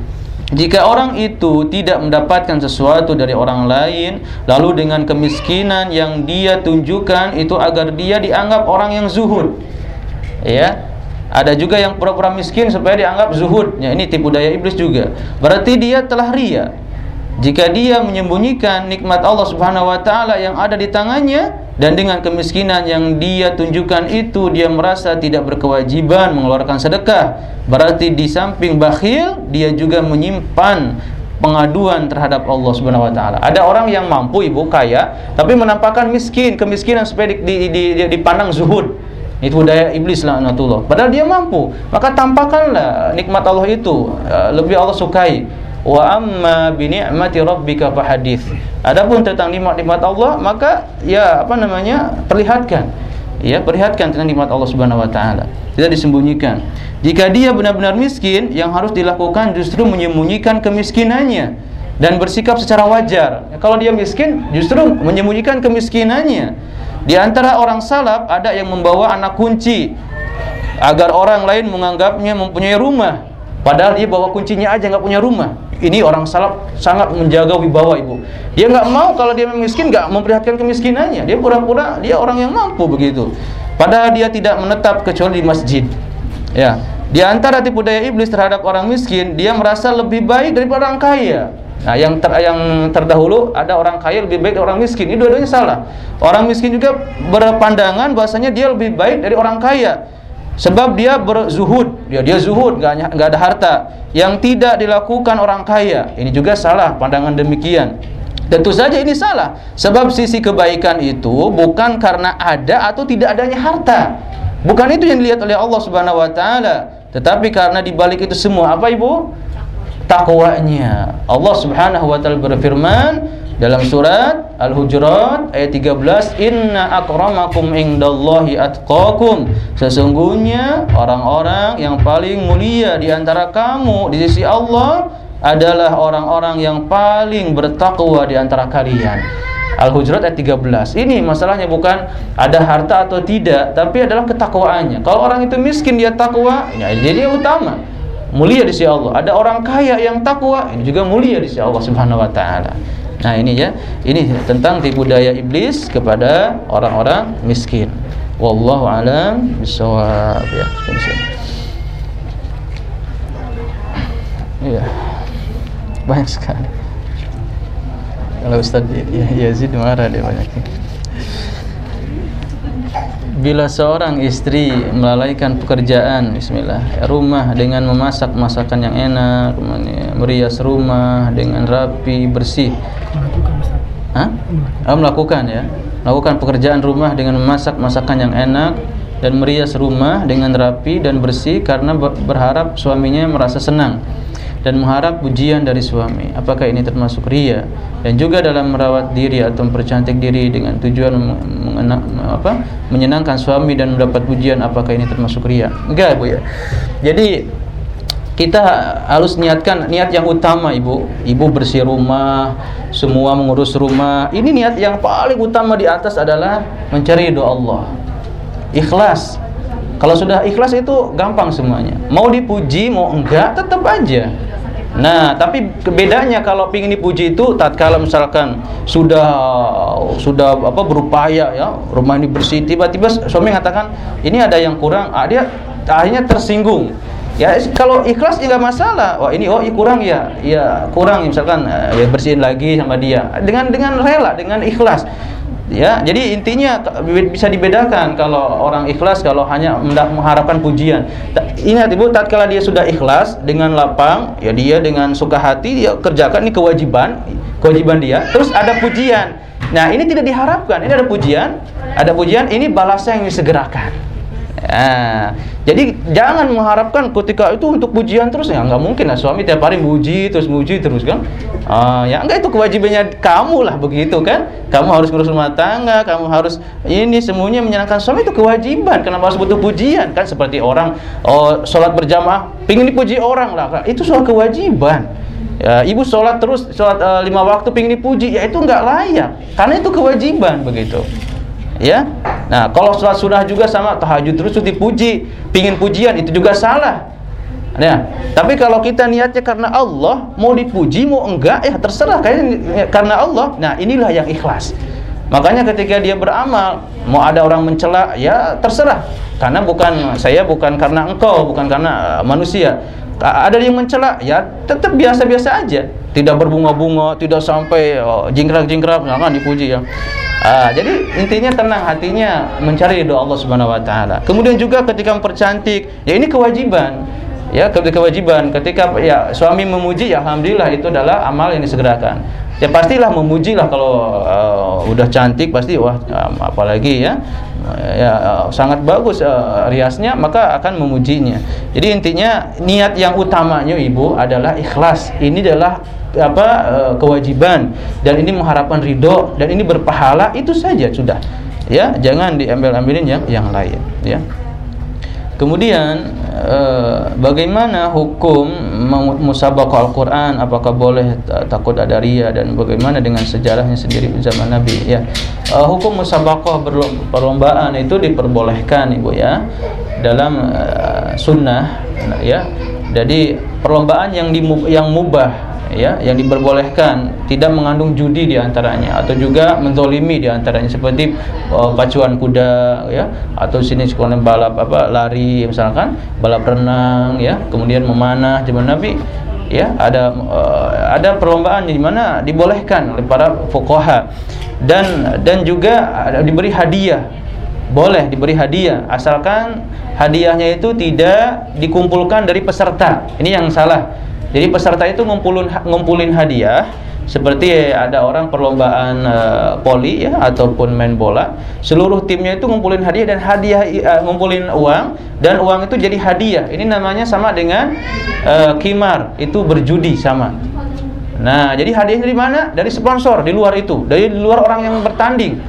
Speaker 1: Jika orang itu tidak mendapatkan sesuatu dari orang lain, lalu dengan kemiskinan yang dia tunjukkan itu agar dia dianggap orang yang zuhud. Ya, ada juga yang pura-pura miskin supaya dianggap zuhud. Ya, ini tipu daya iblis juga. Berarti dia telah ria. Jika dia menyembunyikan nikmat Allah Subhanahu wa taala yang ada di tangannya dan dengan kemiskinan yang dia tunjukkan itu dia merasa tidak berkewajiban mengeluarkan sedekah, berarti di samping bakhil dia juga menyimpan pengaduan terhadap Allah Subhanahu wa taala. Ada orang yang mampu ibu kaya tapi menampakkan miskin, kemiskinan supaya di, di, di, dipandang zuhud. Itu daya iblis laknatullah. Padahal dia mampu. Maka tampakkanlah nikmat Allah itu uh, lebih Allah sukai. Wa amma bi ni'mati rabbika fahadits. Adapun tentang nikmat-nikmat Allah, maka ya apa namanya? perlihatkan. Ya, perlihatkan tentang nikmat Allah Subhanahu wa taala. Tidak disembunyikan. Jika dia benar-benar miskin, yang harus dilakukan justru menyembunyikan kemiskinannya dan bersikap secara wajar. Kalau dia miskin, justru menyembunyikan kemiskinannya di antara orang salaf ada yang membawa anak kunci agar orang lain menganggapnya mempunyai rumah. Padahal dia bawa kuncinya aja nggak punya rumah. Ini orang salaf sangat menjaga wibawa ibu. Dia nggak mau kalau dia miskin nggak memperhatikan kemiskinannya. Dia pura-pura dia orang yang mampu begitu. Padahal dia tidak menetap kecuali di masjid. Ya, di antara tipu daya iblis terhadap orang miskin, dia merasa lebih baik daripada orang kaya. Nah, yang ter, yang terdahulu ada orang kaya lebih baik dari orang miskin. Ini dua-duanya salah. Orang miskin juga berpandangan bahasanya dia lebih baik dari orang kaya. Sebab dia berzuhud, dia dia zuhud, nggak ada harta yang tidak dilakukan orang kaya. Ini juga salah pandangan demikian. Tentu saja ini salah. Sebab sisi kebaikan itu bukan karena ada atau tidak adanya harta. Bukan itu yang dilihat oleh Allah Subhanahu wa taala, tetapi karena di balik itu semua apa Ibu? takwanya. Allah Subhanahu wa taala berfirman dalam surat Al-Hujurat ayat 13, "Inna akramakum indallahi atqakum." Sesungguhnya orang-orang yang paling mulia di antara kamu di sisi Allah adalah orang-orang yang paling bertakwa di antara kalian. Al-Hujurat ayat 13. Ini masalahnya bukan ada harta atau tidak, tapi adalah ketakwaannya. Kalau orang itu miskin dia takwa, ya jadi utama mulia di sisi Allah. Ada orang kaya yang takwa, ini juga mulia di sisi Allah Subhanahu wa taala. Nah, ini ya. Ini tentang tipu daya iblis kepada orang-orang miskin. Wallahu alam bisawab ya. Iya. Banyak sekali. Kalau Ustaz ya, Yazid marah dia banyak. Bila seorang istri melalaikan pekerjaan Bismillah Rumah dengan memasak masakan yang enak Merias rumah dengan rapi, bersih. Hah? Oh, melakukan ya. Melakukan pekerjaan rumah dengan memasak masakan yang enak Dan merias rumah dengan rapi dan bersih Karena berharap suaminya merasa senang dan mengharap pujian dari suami. Apakah ini termasuk ria? Dan juga dalam merawat diri atau mempercantik diri dengan tujuan mengena, apa? menyenangkan suami dan mendapat pujian, apakah ini termasuk ria? Enggak, Bu ya. Jadi kita harus niatkan niat yang utama ibu ibu bersih rumah semua mengurus rumah ini niat yang paling utama di atas adalah mencari doa Allah ikhlas kalau sudah ikhlas itu gampang semuanya mau dipuji mau enggak tetap aja Nah, tapi bedanya kalau ingin dipuji itu tatkala misalkan sudah sudah apa berupaya ya, rumah ini bersih, tiba-tiba suami mengatakan ini ada yang kurang, ah, dia akhirnya tersinggung. Ya kalau ikhlas nggak masalah. Wah ini oh kurang ya, ya kurang misalkan ya bersihin lagi sama dia dengan dengan rela, dengan ikhlas. Ya, jadi intinya bisa dibedakan kalau orang ikhlas kalau hanya mengharapkan pujian. Ingat Ibu, tatkala dia sudah ikhlas dengan lapang, ya dia dengan suka hati dia kerjakan ini kewajiban, kewajiban dia. Terus ada pujian. Nah, ini tidak diharapkan. Ini ada pujian, ada pujian, ini balasnya yang disegerakan. Nah, jadi jangan mengharapkan ketika itu untuk pujian terus ya nggak mungkin lah suami tiap hari muji terus muji terus kan. Uh, ya enggak itu kewajibannya kamu lah begitu kan. Kamu harus ngurus rumah tangga, kamu harus ini semuanya menyenangkan suami itu kewajiban. Kenapa harus butuh pujian kan seperti orang oh sholat berjamaah pingin dipuji orang lah. Itu soal kewajiban. Ya, ibu sholat terus sholat uh, lima waktu pingin dipuji ya itu nggak layak karena itu kewajiban begitu ya? Nah kalau sholat sunnah juga sama tahajud terus dipuji. Pingin pujian itu juga salah. Ya? Tapi kalau kita niatnya karena Allah mau dipuji mau enggak ya terserah. Kayaknya karena Allah. Nah inilah yang ikhlas. Makanya ketika dia beramal mau ada orang mencela ya terserah. Karena bukan saya bukan karena engkau bukan karena manusia ada yang mencela ya tetap biasa-biasa aja tidak berbunga-bunga tidak sampai oh, jingkrak-jingkrak jangan dipuji ya Ah, jadi intinya tenang hatinya mencari doa Allah Subhanahu wa taala. Kemudian juga ketika mempercantik, ya ini kewajiban. Ya, kewajiban ketika ya suami memuji ya alhamdulillah itu adalah amal yang disegerakan. Ya pastilah memuji lah kalau uh, udah cantik pasti wah um, apalagi ya ya uh, sangat bagus uh, riasnya maka akan memujinya. Jadi intinya niat yang utamanya ibu adalah ikhlas. Ini adalah apa uh, kewajiban dan ini mengharapkan ridho dan ini berpahala itu saja sudah. Ya, jangan diambil-ambilin yang yang lain, ya. Kemudian eh, bagaimana hukum musabaqah Al-Qur'an apakah boleh takut ada ria dan bagaimana dengan sejarahnya sendiri zaman Nabi ya. Eh, hukum musabaqah perlombaan itu diperbolehkan Ibu ya dalam eh, sunnah ya. Jadi perlombaan yang di, yang mubah ya yang diperbolehkan tidak mengandung judi di antaranya atau juga menzolimi di antaranya seperti uh, pacuan kuda ya atau sini sekolah balap apa lari misalkan balap renang ya kemudian memanah zaman Nabi ya ada uh, ada perlombaan di mana dibolehkan oleh para fuqaha. Dan dan juga diberi hadiah. Boleh diberi hadiah asalkan hadiahnya itu tidak dikumpulkan dari peserta. Ini yang salah jadi peserta itu ngumpulin ngumpulin hadiah seperti ada orang perlombaan uh, poli ya ataupun main bola, seluruh timnya itu ngumpulin hadiah dan hadiah uh, ngumpulin uang dan uang itu jadi hadiah. Ini namanya sama dengan uh, kimar, itu berjudi sama. Nah, jadi hadiah dari mana? Dari sponsor di luar itu, dari luar orang yang bertanding.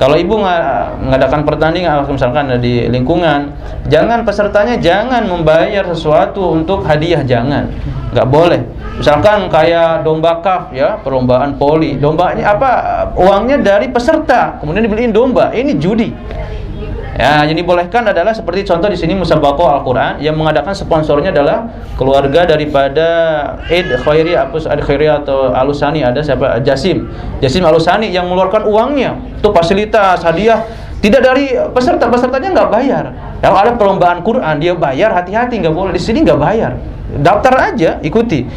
Speaker 1: Kalau ibu mengadakan pertandingan misalkan di lingkungan, jangan pesertanya jangan membayar sesuatu untuk hadiah jangan. nggak boleh. Misalkan kayak domba kaf ya, perlombaan poli. Domba ini apa? Uangnya dari peserta, kemudian dibeliin domba. Ini judi. Ya, yang dibolehkan adalah seperti contoh di sini Musabaqah Al-Qur'an yang mengadakan sponsornya adalah keluarga daripada Id Khairi Apus Ad Khairi atau Alusani ada siapa? Jasim. Jasim Alusani yang mengeluarkan uangnya untuk fasilitas hadiah tidak dari peserta pesertanya nggak bayar. Kalau ada perlombaan Quran dia bayar hati-hati nggak boleh di sini nggak bayar. Daftar aja ikuti.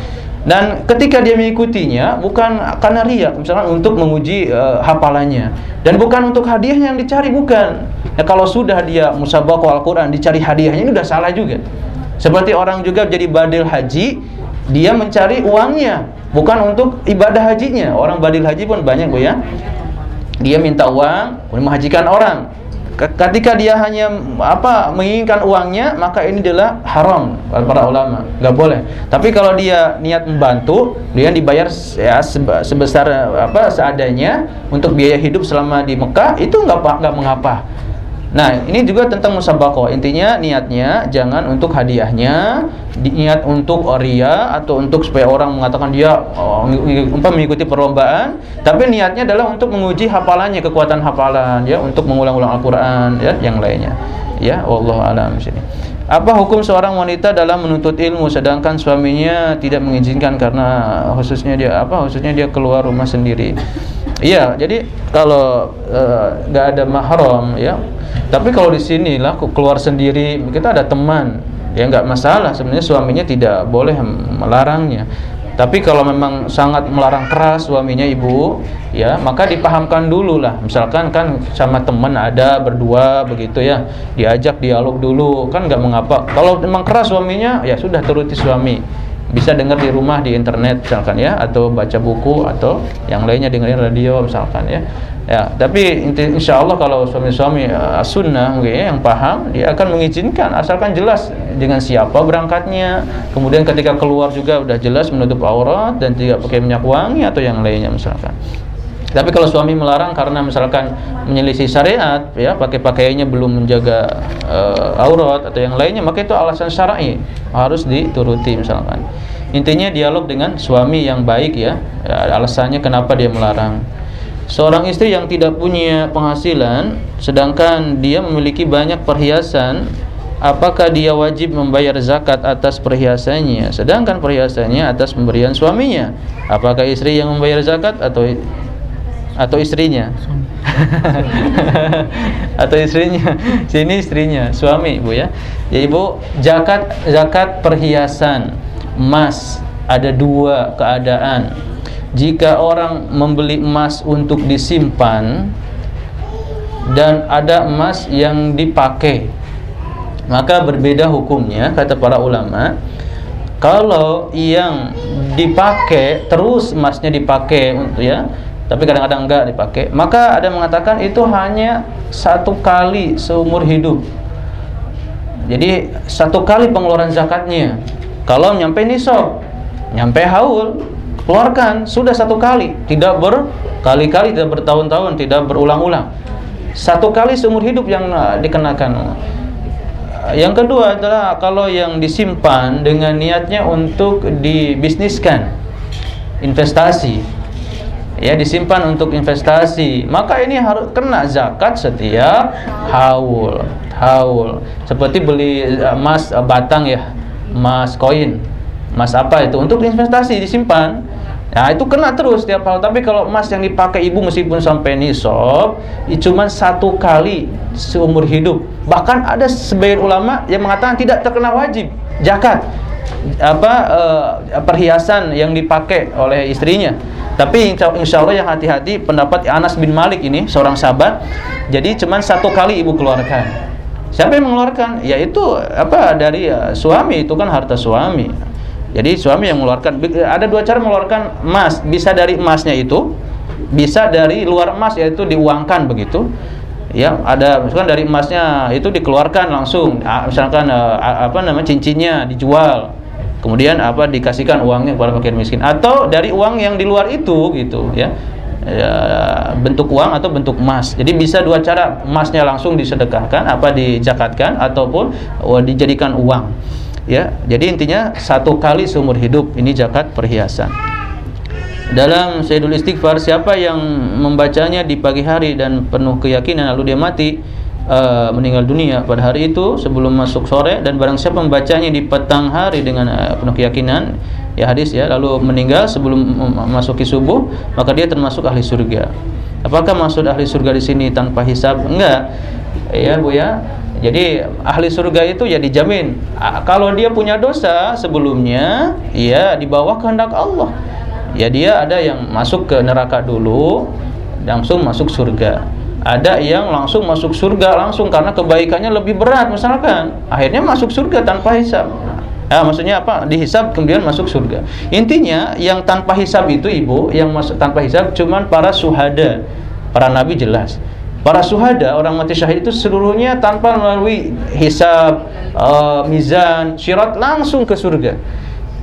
Speaker 1: Dan ketika dia mengikutinya bukan karena ria, misalkan untuk menguji uh, hafalannya dan bukan untuk hadiah yang dicari bukan. Ya kalau sudah dia musabaqah Al-Qur'an dicari hadiahnya ini udah salah juga. Seperti orang juga jadi badil haji, dia mencari uangnya bukan untuk ibadah hajinya. Orang badil haji pun banyak Bu ya. Dia minta uang untuk menghajikan orang ketika dia hanya apa menginginkan uangnya maka ini adalah haram para ulama nggak boleh tapi kalau dia niat membantu dia dibayar ya sebesar apa seadanya untuk biaya hidup selama di Mekah itu nggak nggak mengapa Nah, ini juga tentang musabaqah. Intinya niatnya jangan untuk hadiahnya, niat untuk ria atau untuk supaya orang mengatakan dia oh, mengikuti perlombaan, tapi niatnya adalah untuk menguji hafalannya, kekuatan hafalan ya, untuk mengulang-ulang Al-Qur'an ya, yang lainnya. Ya, wallahu alam sini. Apa hukum seorang wanita dalam menuntut ilmu sedangkan suaminya tidak mengizinkan karena khususnya dia apa? Khususnya dia keluar rumah sendiri. Iya, jadi kalau eh, nggak uh, ada mahram ya tapi kalau di sini lah keluar sendiri, kita ada teman, ya nggak masalah. Sebenarnya suaminya tidak boleh melarangnya. Tapi kalau memang sangat melarang keras suaminya ibu, ya maka dipahamkan dulu lah. Misalkan kan sama teman ada berdua begitu ya, diajak dialog dulu kan nggak mengapa. Kalau memang keras suaminya, ya sudah turuti suami bisa dengar di rumah di internet misalkan ya atau baca buku atau yang lainnya dengerin radio misalkan ya. Ya tapi insya Allah kalau suami-suami uh, sunnah mungkin ya, yang paham dia akan mengizinkan asalkan jelas dengan siapa berangkatnya. Kemudian ketika keluar juga udah jelas menutup aurat dan tidak pakai minyak wangi atau yang lainnya misalkan tapi kalau suami melarang karena misalkan menyelisih syariat, ya pakai pakaiannya belum menjaga uh, aurat atau yang lainnya, maka itu alasan syar'i harus dituruti misalkan. Intinya dialog dengan suami yang baik ya, ya alasannya kenapa dia melarang. Seorang istri yang tidak punya penghasilan, sedangkan dia memiliki banyak perhiasan, apakah dia wajib membayar zakat atas perhiasannya, sedangkan perhiasannya atas pemberian suaminya? Apakah istri yang membayar zakat atau atau istrinya? Atau istrinya? Sini istrinya suami ibu ya. Ya ibu zakat zakat perhiasan emas ada dua keadaan. Jika orang membeli emas untuk disimpan dan ada emas yang dipakai maka berbeda hukumnya kata para ulama. Kalau yang dipakai terus emasnya dipakai untuk ya tapi kadang-kadang enggak dipakai. Maka ada yang mengatakan itu hanya satu kali seumur hidup. Jadi satu kali pengeluaran zakatnya. Kalau nyampe nisab nyampe haul keluarkan sudah satu kali. Tidak berkali-kali tidak bertahun-tahun tidak berulang-ulang. Satu kali seumur hidup yang uh, dikenakan. Yang kedua adalah kalau yang disimpan dengan niatnya untuk dibisniskan investasi ya disimpan untuk investasi. Maka ini harus kena zakat setiap haul. Haul. Seperti beli eh, emas uh, batang ya. Emas koin. Emas apa itu? Untuk investasi disimpan. Nah itu kena terus setiap hal. Tapi kalau emas yang dipakai ibu meskipun sampai nisab, cuma satu kali seumur hidup. Bahkan ada sebagian ulama yang mengatakan tidak terkena wajib zakat. Apa uh, perhiasan yang dipakai oleh istrinya. Tapi insya Allah yang hati-hati pendapat Anas bin Malik ini seorang sahabat. Jadi cuma satu kali ibu keluarkan. Siapa yang mengeluarkan? Yaitu apa dari uh, suami itu kan harta suami. Jadi suami yang mengeluarkan. Ada dua cara mengeluarkan emas. Bisa dari emasnya itu, bisa dari luar emas yaitu diuangkan begitu. Ya, ada misalkan dari emasnya itu dikeluarkan langsung. Misalkan uh, apa namanya cincinnya dijual kemudian apa dikasihkan uangnya kepada fakir miskin atau dari uang yang di luar itu gitu ya ya, bentuk uang atau bentuk emas. Jadi bisa dua cara emasnya langsung disedekahkan, apa dijakatkan ataupun oh, dijadikan uang. Ya, jadi intinya satu kali seumur hidup ini zakat perhiasan. Dalam Sayyidul Istighfar siapa yang membacanya di pagi hari dan penuh keyakinan lalu dia mati uh, meninggal dunia pada hari itu sebelum masuk sore dan barang siapa membacanya di petang hari dengan uh, penuh keyakinan ya hadis ya lalu meninggal sebelum masuki subuh maka dia termasuk ahli surga. Apakah maksud ahli surga di sini tanpa hisab? Enggak. Ya, Bu ya. Jadi ahli surga itu ya dijamin. Kalau dia punya dosa sebelumnya, ya di bawah kehendak Allah. Ya dia ada yang masuk ke neraka dulu, langsung masuk surga ada yang langsung masuk surga langsung karena kebaikannya lebih berat misalkan. Akhirnya masuk surga tanpa hisab. Ya, maksudnya apa? Dihisab kemudian masuk surga. Intinya yang tanpa hisab itu ibu yang masuk tanpa hisab cuman para suhada. Para nabi jelas. Para suhada orang mati syahid itu seluruhnya tanpa melalui hisab uh, mizan syirat langsung ke surga.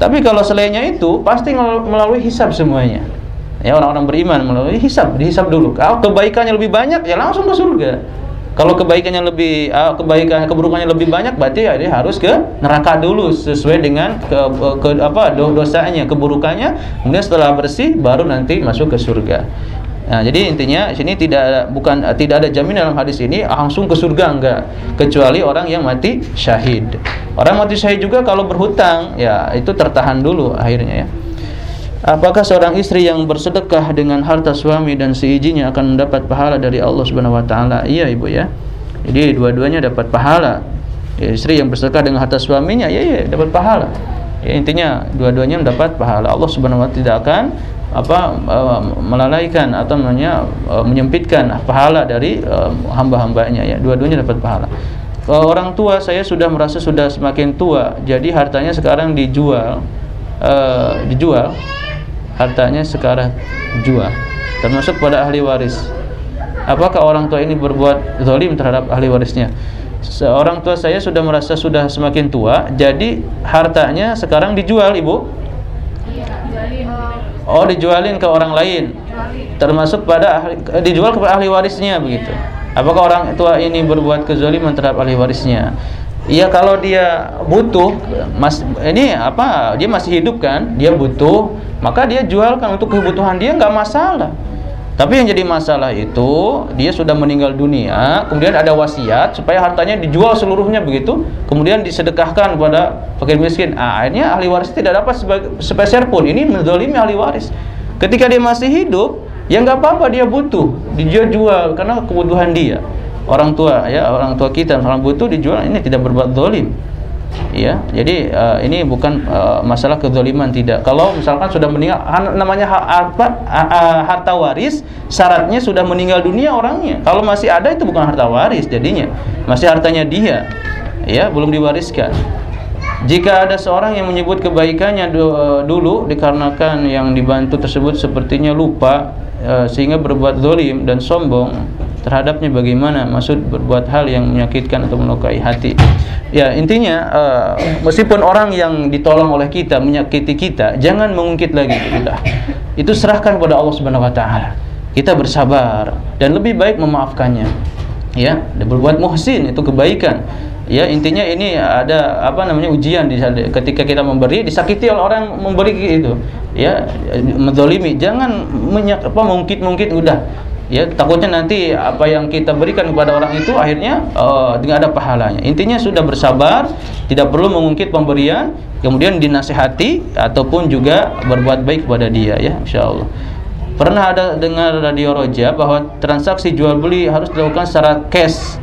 Speaker 1: Tapi kalau selainnya itu pasti melalui hisab semuanya ya orang-orang beriman melalui hisab dihisab dulu. Kalau kebaikannya lebih banyak ya langsung ke surga. Kalau kebaikannya lebih uh, kebaikan keburukannya lebih banyak berarti ya dia harus ke neraka dulu sesuai dengan ke, ke apa dosanya keburukannya. Kemudian setelah bersih baru nanti masuk ke surga. Nah, jadi intinya sini tidak bukan tidak ada jaminan dalam hadis ini langsung ke surga enggak. Kecuali orang yang mati syahid. Orang mati syahid juga kalau berhutang ya itu tertahan dulu akhirnya ya. Apakah seorang istri yang bersedekah dengan harta suami dan seizinnya akan mendapat pahala dari Allah Subhanahu wa taala? Iya, Ibu ya. Jadi dua-duanya dapat pahala. Ya, istri yang bersedekah dengan harta suaminya, ya ya dapat pahala. Ya, intinya dua-duanya mendapat pahala. Allah Subhanahu wa taala tidak akan apa uh, melalaikan atau namanya uh, menyempitkan pahala dari uh, hamba-hambanya ya. Dua-duanya dapat pahala. Orang tua saya sudah merasa sudah semakin tua, jadi hartanya sekarang dijual uh, dijual hartanya sekarang jual termasuk pada ahli waris. Apakah orang tua ini berbuat zalim terhadap ahli warisnya? Seorang tua saya sudah merasa sudah semakin tua jadi hartanya sekarang dijual ibu. Oh dijualin ke orang lain. Termasuk pada ahli, dijual kepada ahli warisnya begitu. Apakah orang tua ini berbuat kezaliman terhadap ahli warisnya Iya kalau dia butuh mas ini apa dia masih hidup kan dia butuh maka dia jualkan untuk kebutuhan dia nggak masalah tapi yang jadi masalah itu dia sudah meninggal dunia, kemudian ada wasiat supaya hartanya dijual seluruhnya begitu, kemudian disedekahkan kepada fakir miskin. Ah, akhirnya ahli waris tidak dapat sepeser pun. Ini menzalimi ahli waris. Ketika dia masih hidup, ya nggak apa-apa dia butuh, dijual jual karena kebutuhan dia. Orang tua ya, orang tua kita orang butuh dijual ini tidak berbuat zalim ya jadi uh, ini bukan uh, masalah kezaliman tidak. Kalau misalkan sudah meninggal namanya apa? Harta waris syaratnya sudah meninggal dunia orangnya. Kalau masih ada itu bukan harta waris jadinya. Masih hartanya dia ya belum diwariskan. Jika ada seorang yang menyebut kebaikannya eh, dulu dikarenakan yang dibantu tersebut sepertinya lupa sehingga berbuat zolim dan sombong terhadapnya bagaimana maksud berbuat hal yang menyakitkan atau melukai hati Ya intinya uh, meskipun orang yang ditolong oleh kita menyakiti kita, jangan mengungkit lagi sudah. Itu serahkan kepada Allah Subhanahu Wa Taala. Kita bersabar dan lebih baik memaafkannya. Ya, berbuat muhsin itu kebaikan. Ya intinya ini ada apa namanya ujian di ketika kita memberi disakiti oleh orang memberi itu. Ya menzalimi jangan menyak, apa mungkit-mungkit udah ya takutnya nanti apa yang kita berikan kepada orang itu akhirnya uh, tidak ada pahalanya. Intinya sudah bersabar tidak perlu mengungkit pemberian kemudian dinasehati ataupun juga berbuat baik kepada dia ya insyaallah. Pernah ada dengar radio Roja bahwa transaksi jual beli harus dilakukan secara cash?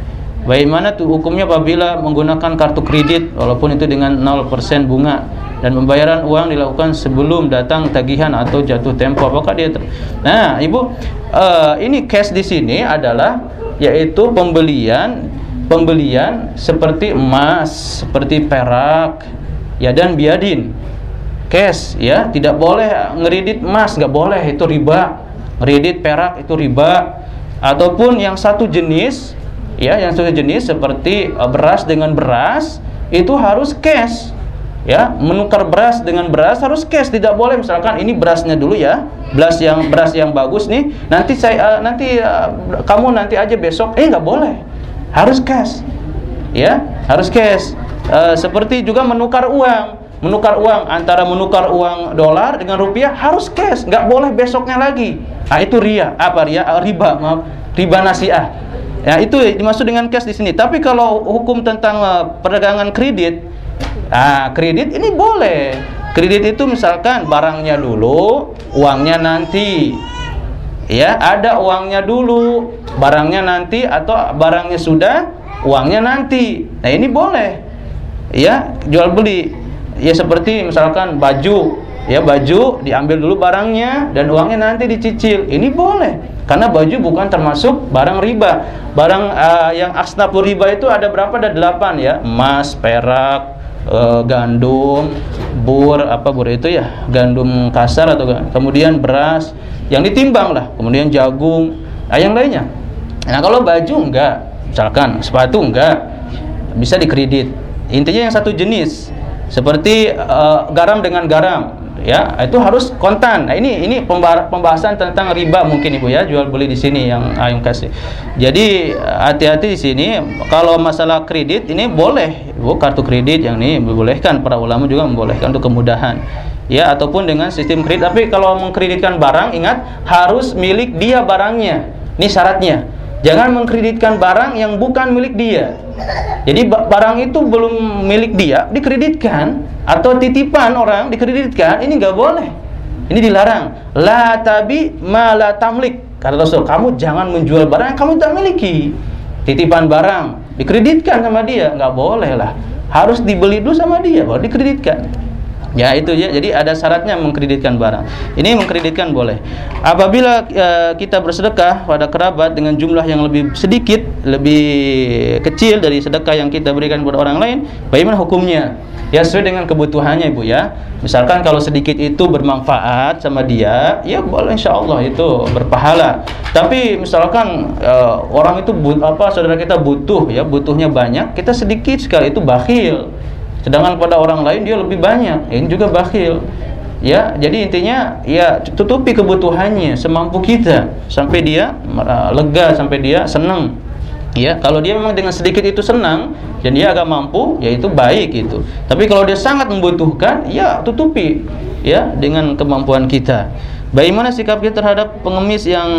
Speaker 1: Bagaimana tuh hukumnya apabila menggunakan kartu kredit walaupun itu dengan 0% bunga dan pembayaran uang dilakukan sebelum datang tagihan atau jatuh tempo. Apakah dia nah ibu uh, ini cash di sini adalah yaitu pembelian pembelian seperti emas seperti perak ya dan biadin. Cash ya tidak boleh ngeridit emas nggak boleh itu riba. Ngeridit perak itu riba. Ataupun yang satu jenis ya yang satu jenis seperti uh, beras dengan beras itu harus cash ya menukar beras dengan beras harus cash tidak boleh. Misalkan ini berasnya dulu ya beras yang beras yang bagus nih nanti saya uh, nanti uh, kamu nanti aja besok eh nggak boleh. Harus cash ya harus cash. Uh, seperti juga menukar uang. Menukar uang antara menukar uang dolar dengan rupiah harus cash nggak boleh besoknya lagi. Ah itu ria apa ria riba maaf. Riba nasiah. Ya itu dimaksud dengan cash di sini. Tapi kalau hukum tentang uh, perdagangan kredit Nah, kredit ini boleh. Kredit itu misalkan barangnya dulu, uangnya nanti. Ya, ada uangnya dulu, barangnya nanti atau barangnya sudah, uangnya nanti. Nah, ini boleh. Ya, jual beli. Ya seperti misalkan baju, ya baju diambil dulu barangnya dan uangnya nanti dicicil. Ini boleh. Karena baju bukan termasuk barang riba. Barang uh, yang asnafur riba itu ada berapa? Ada delapan ya. Emas, perak, uh, gandum, bur apa bur itu ya, gandum kasar atau kemudian beras yang ditimbang lah, kemudian jagung, nah yang lainnya. Nah kalau baju enggak, misalkan sepatu enggak, bisa dikredit. Intinya yang satu jenis, seperti uh, garam dengan garam ya itu harus kontan. Nah ini ini pembahasan tentang riba mungkin ibu ya jual beli di sini yang Ayung kasih. Jadi hati-hati di sini kalau masalah kredit ini boleh bu kartu kredit yang ini dibolehkan para ulama juga membolehkan untuk kemudahan ya ataupun dengan sistem kredit. Tapi kalau mengkreditkan barang ingat harus milik dia barangnya. Ini syaratnya. Jangan mengkreditkan barang yang bukan milik dia. Jadi barang itu belum milik dia, dikreditkan atau titipan orang dikreditkan, ini nggak boleh. Ini dilarang. La tabi ma la tamlik. Kata Rasul, kamu jangan menjual barang yang kamu tidak miliki. Titipan barang dikreditkan sama dia, nggak boleh lah. Harus dibeli dulu sama dia baru dikreditkan. Ya itu ya. Jadi ada syaratnya mengkreditkan barang. Ini mengkreditkan boleh. Apabila uh, kita bersedekah pada kerabat dengan jumlah yang lebih sedikit, lebih kecil dari sedekah yang kita berikan kepada orang lain, bagaimana hukumnya? Ya sesuai dengan kebutuhannya Ibu ya. Misalkan kalau sedikit itu bermanfaat sama dia, ya boleh insya Allah itu berpahala. Tapi misalkan uh, orang itu but, apa saudara kita butuh ya, butuhnya banyak, kita sedikit sekali itu bakhil sedangkan pada orang lain dia lebih banyak. Ini juga bakhil. Ya jadi intinya ya tutupi kebutuhannya semampu kita. Sampai dia uh, lega sampai dia senang. Ya kalau dia memang dengan sedikit itu senang dan dia agak mampu ya itu baik itu. Tapi kalau dia sangat membutuhkan ya tutupi ya dengan kemampuan kita Bagaimana sikap kita terhadap pengemis yang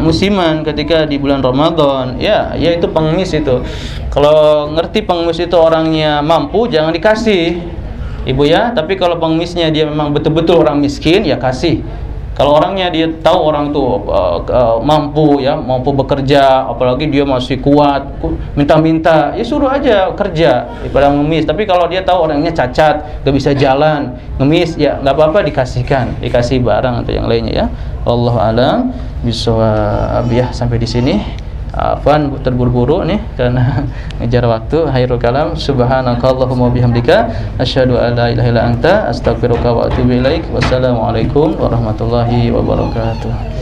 Speaker 1: musiman ketika di bulan Ramadan? Ya, yaitu pengemis itu. Kalau ngerti pengemis itu orangnya mampu, jangan dikasih. Ibu ya, tapi kalau pengemisnya dia memang betul-betul orang miskin, ya kasih. Kalau orangnya dia tahu orang itu uh, uh, mampu ya, mampu bekerja, apalagi dia masih kuat, minta-minta, ya suruh aja kerja daripada ngemis. Tapi kalau dia tahu orangnya cacat, gak bisa jalan, ngemis, ya nggak apa-apa dikasihkan, dikasih barang atau yang lainnya ya. Allah alam bisa abiyah sampai di sini. Afan terburu-buru nih karena [laughs] ngejar waktu. Hairul kalam subhanakallahumma bihamdika asyhadu an la ilaha illa anta astaghfiruka wa atubu ilaik. Wassalamualaikum warahmatullahi wabarakatuh.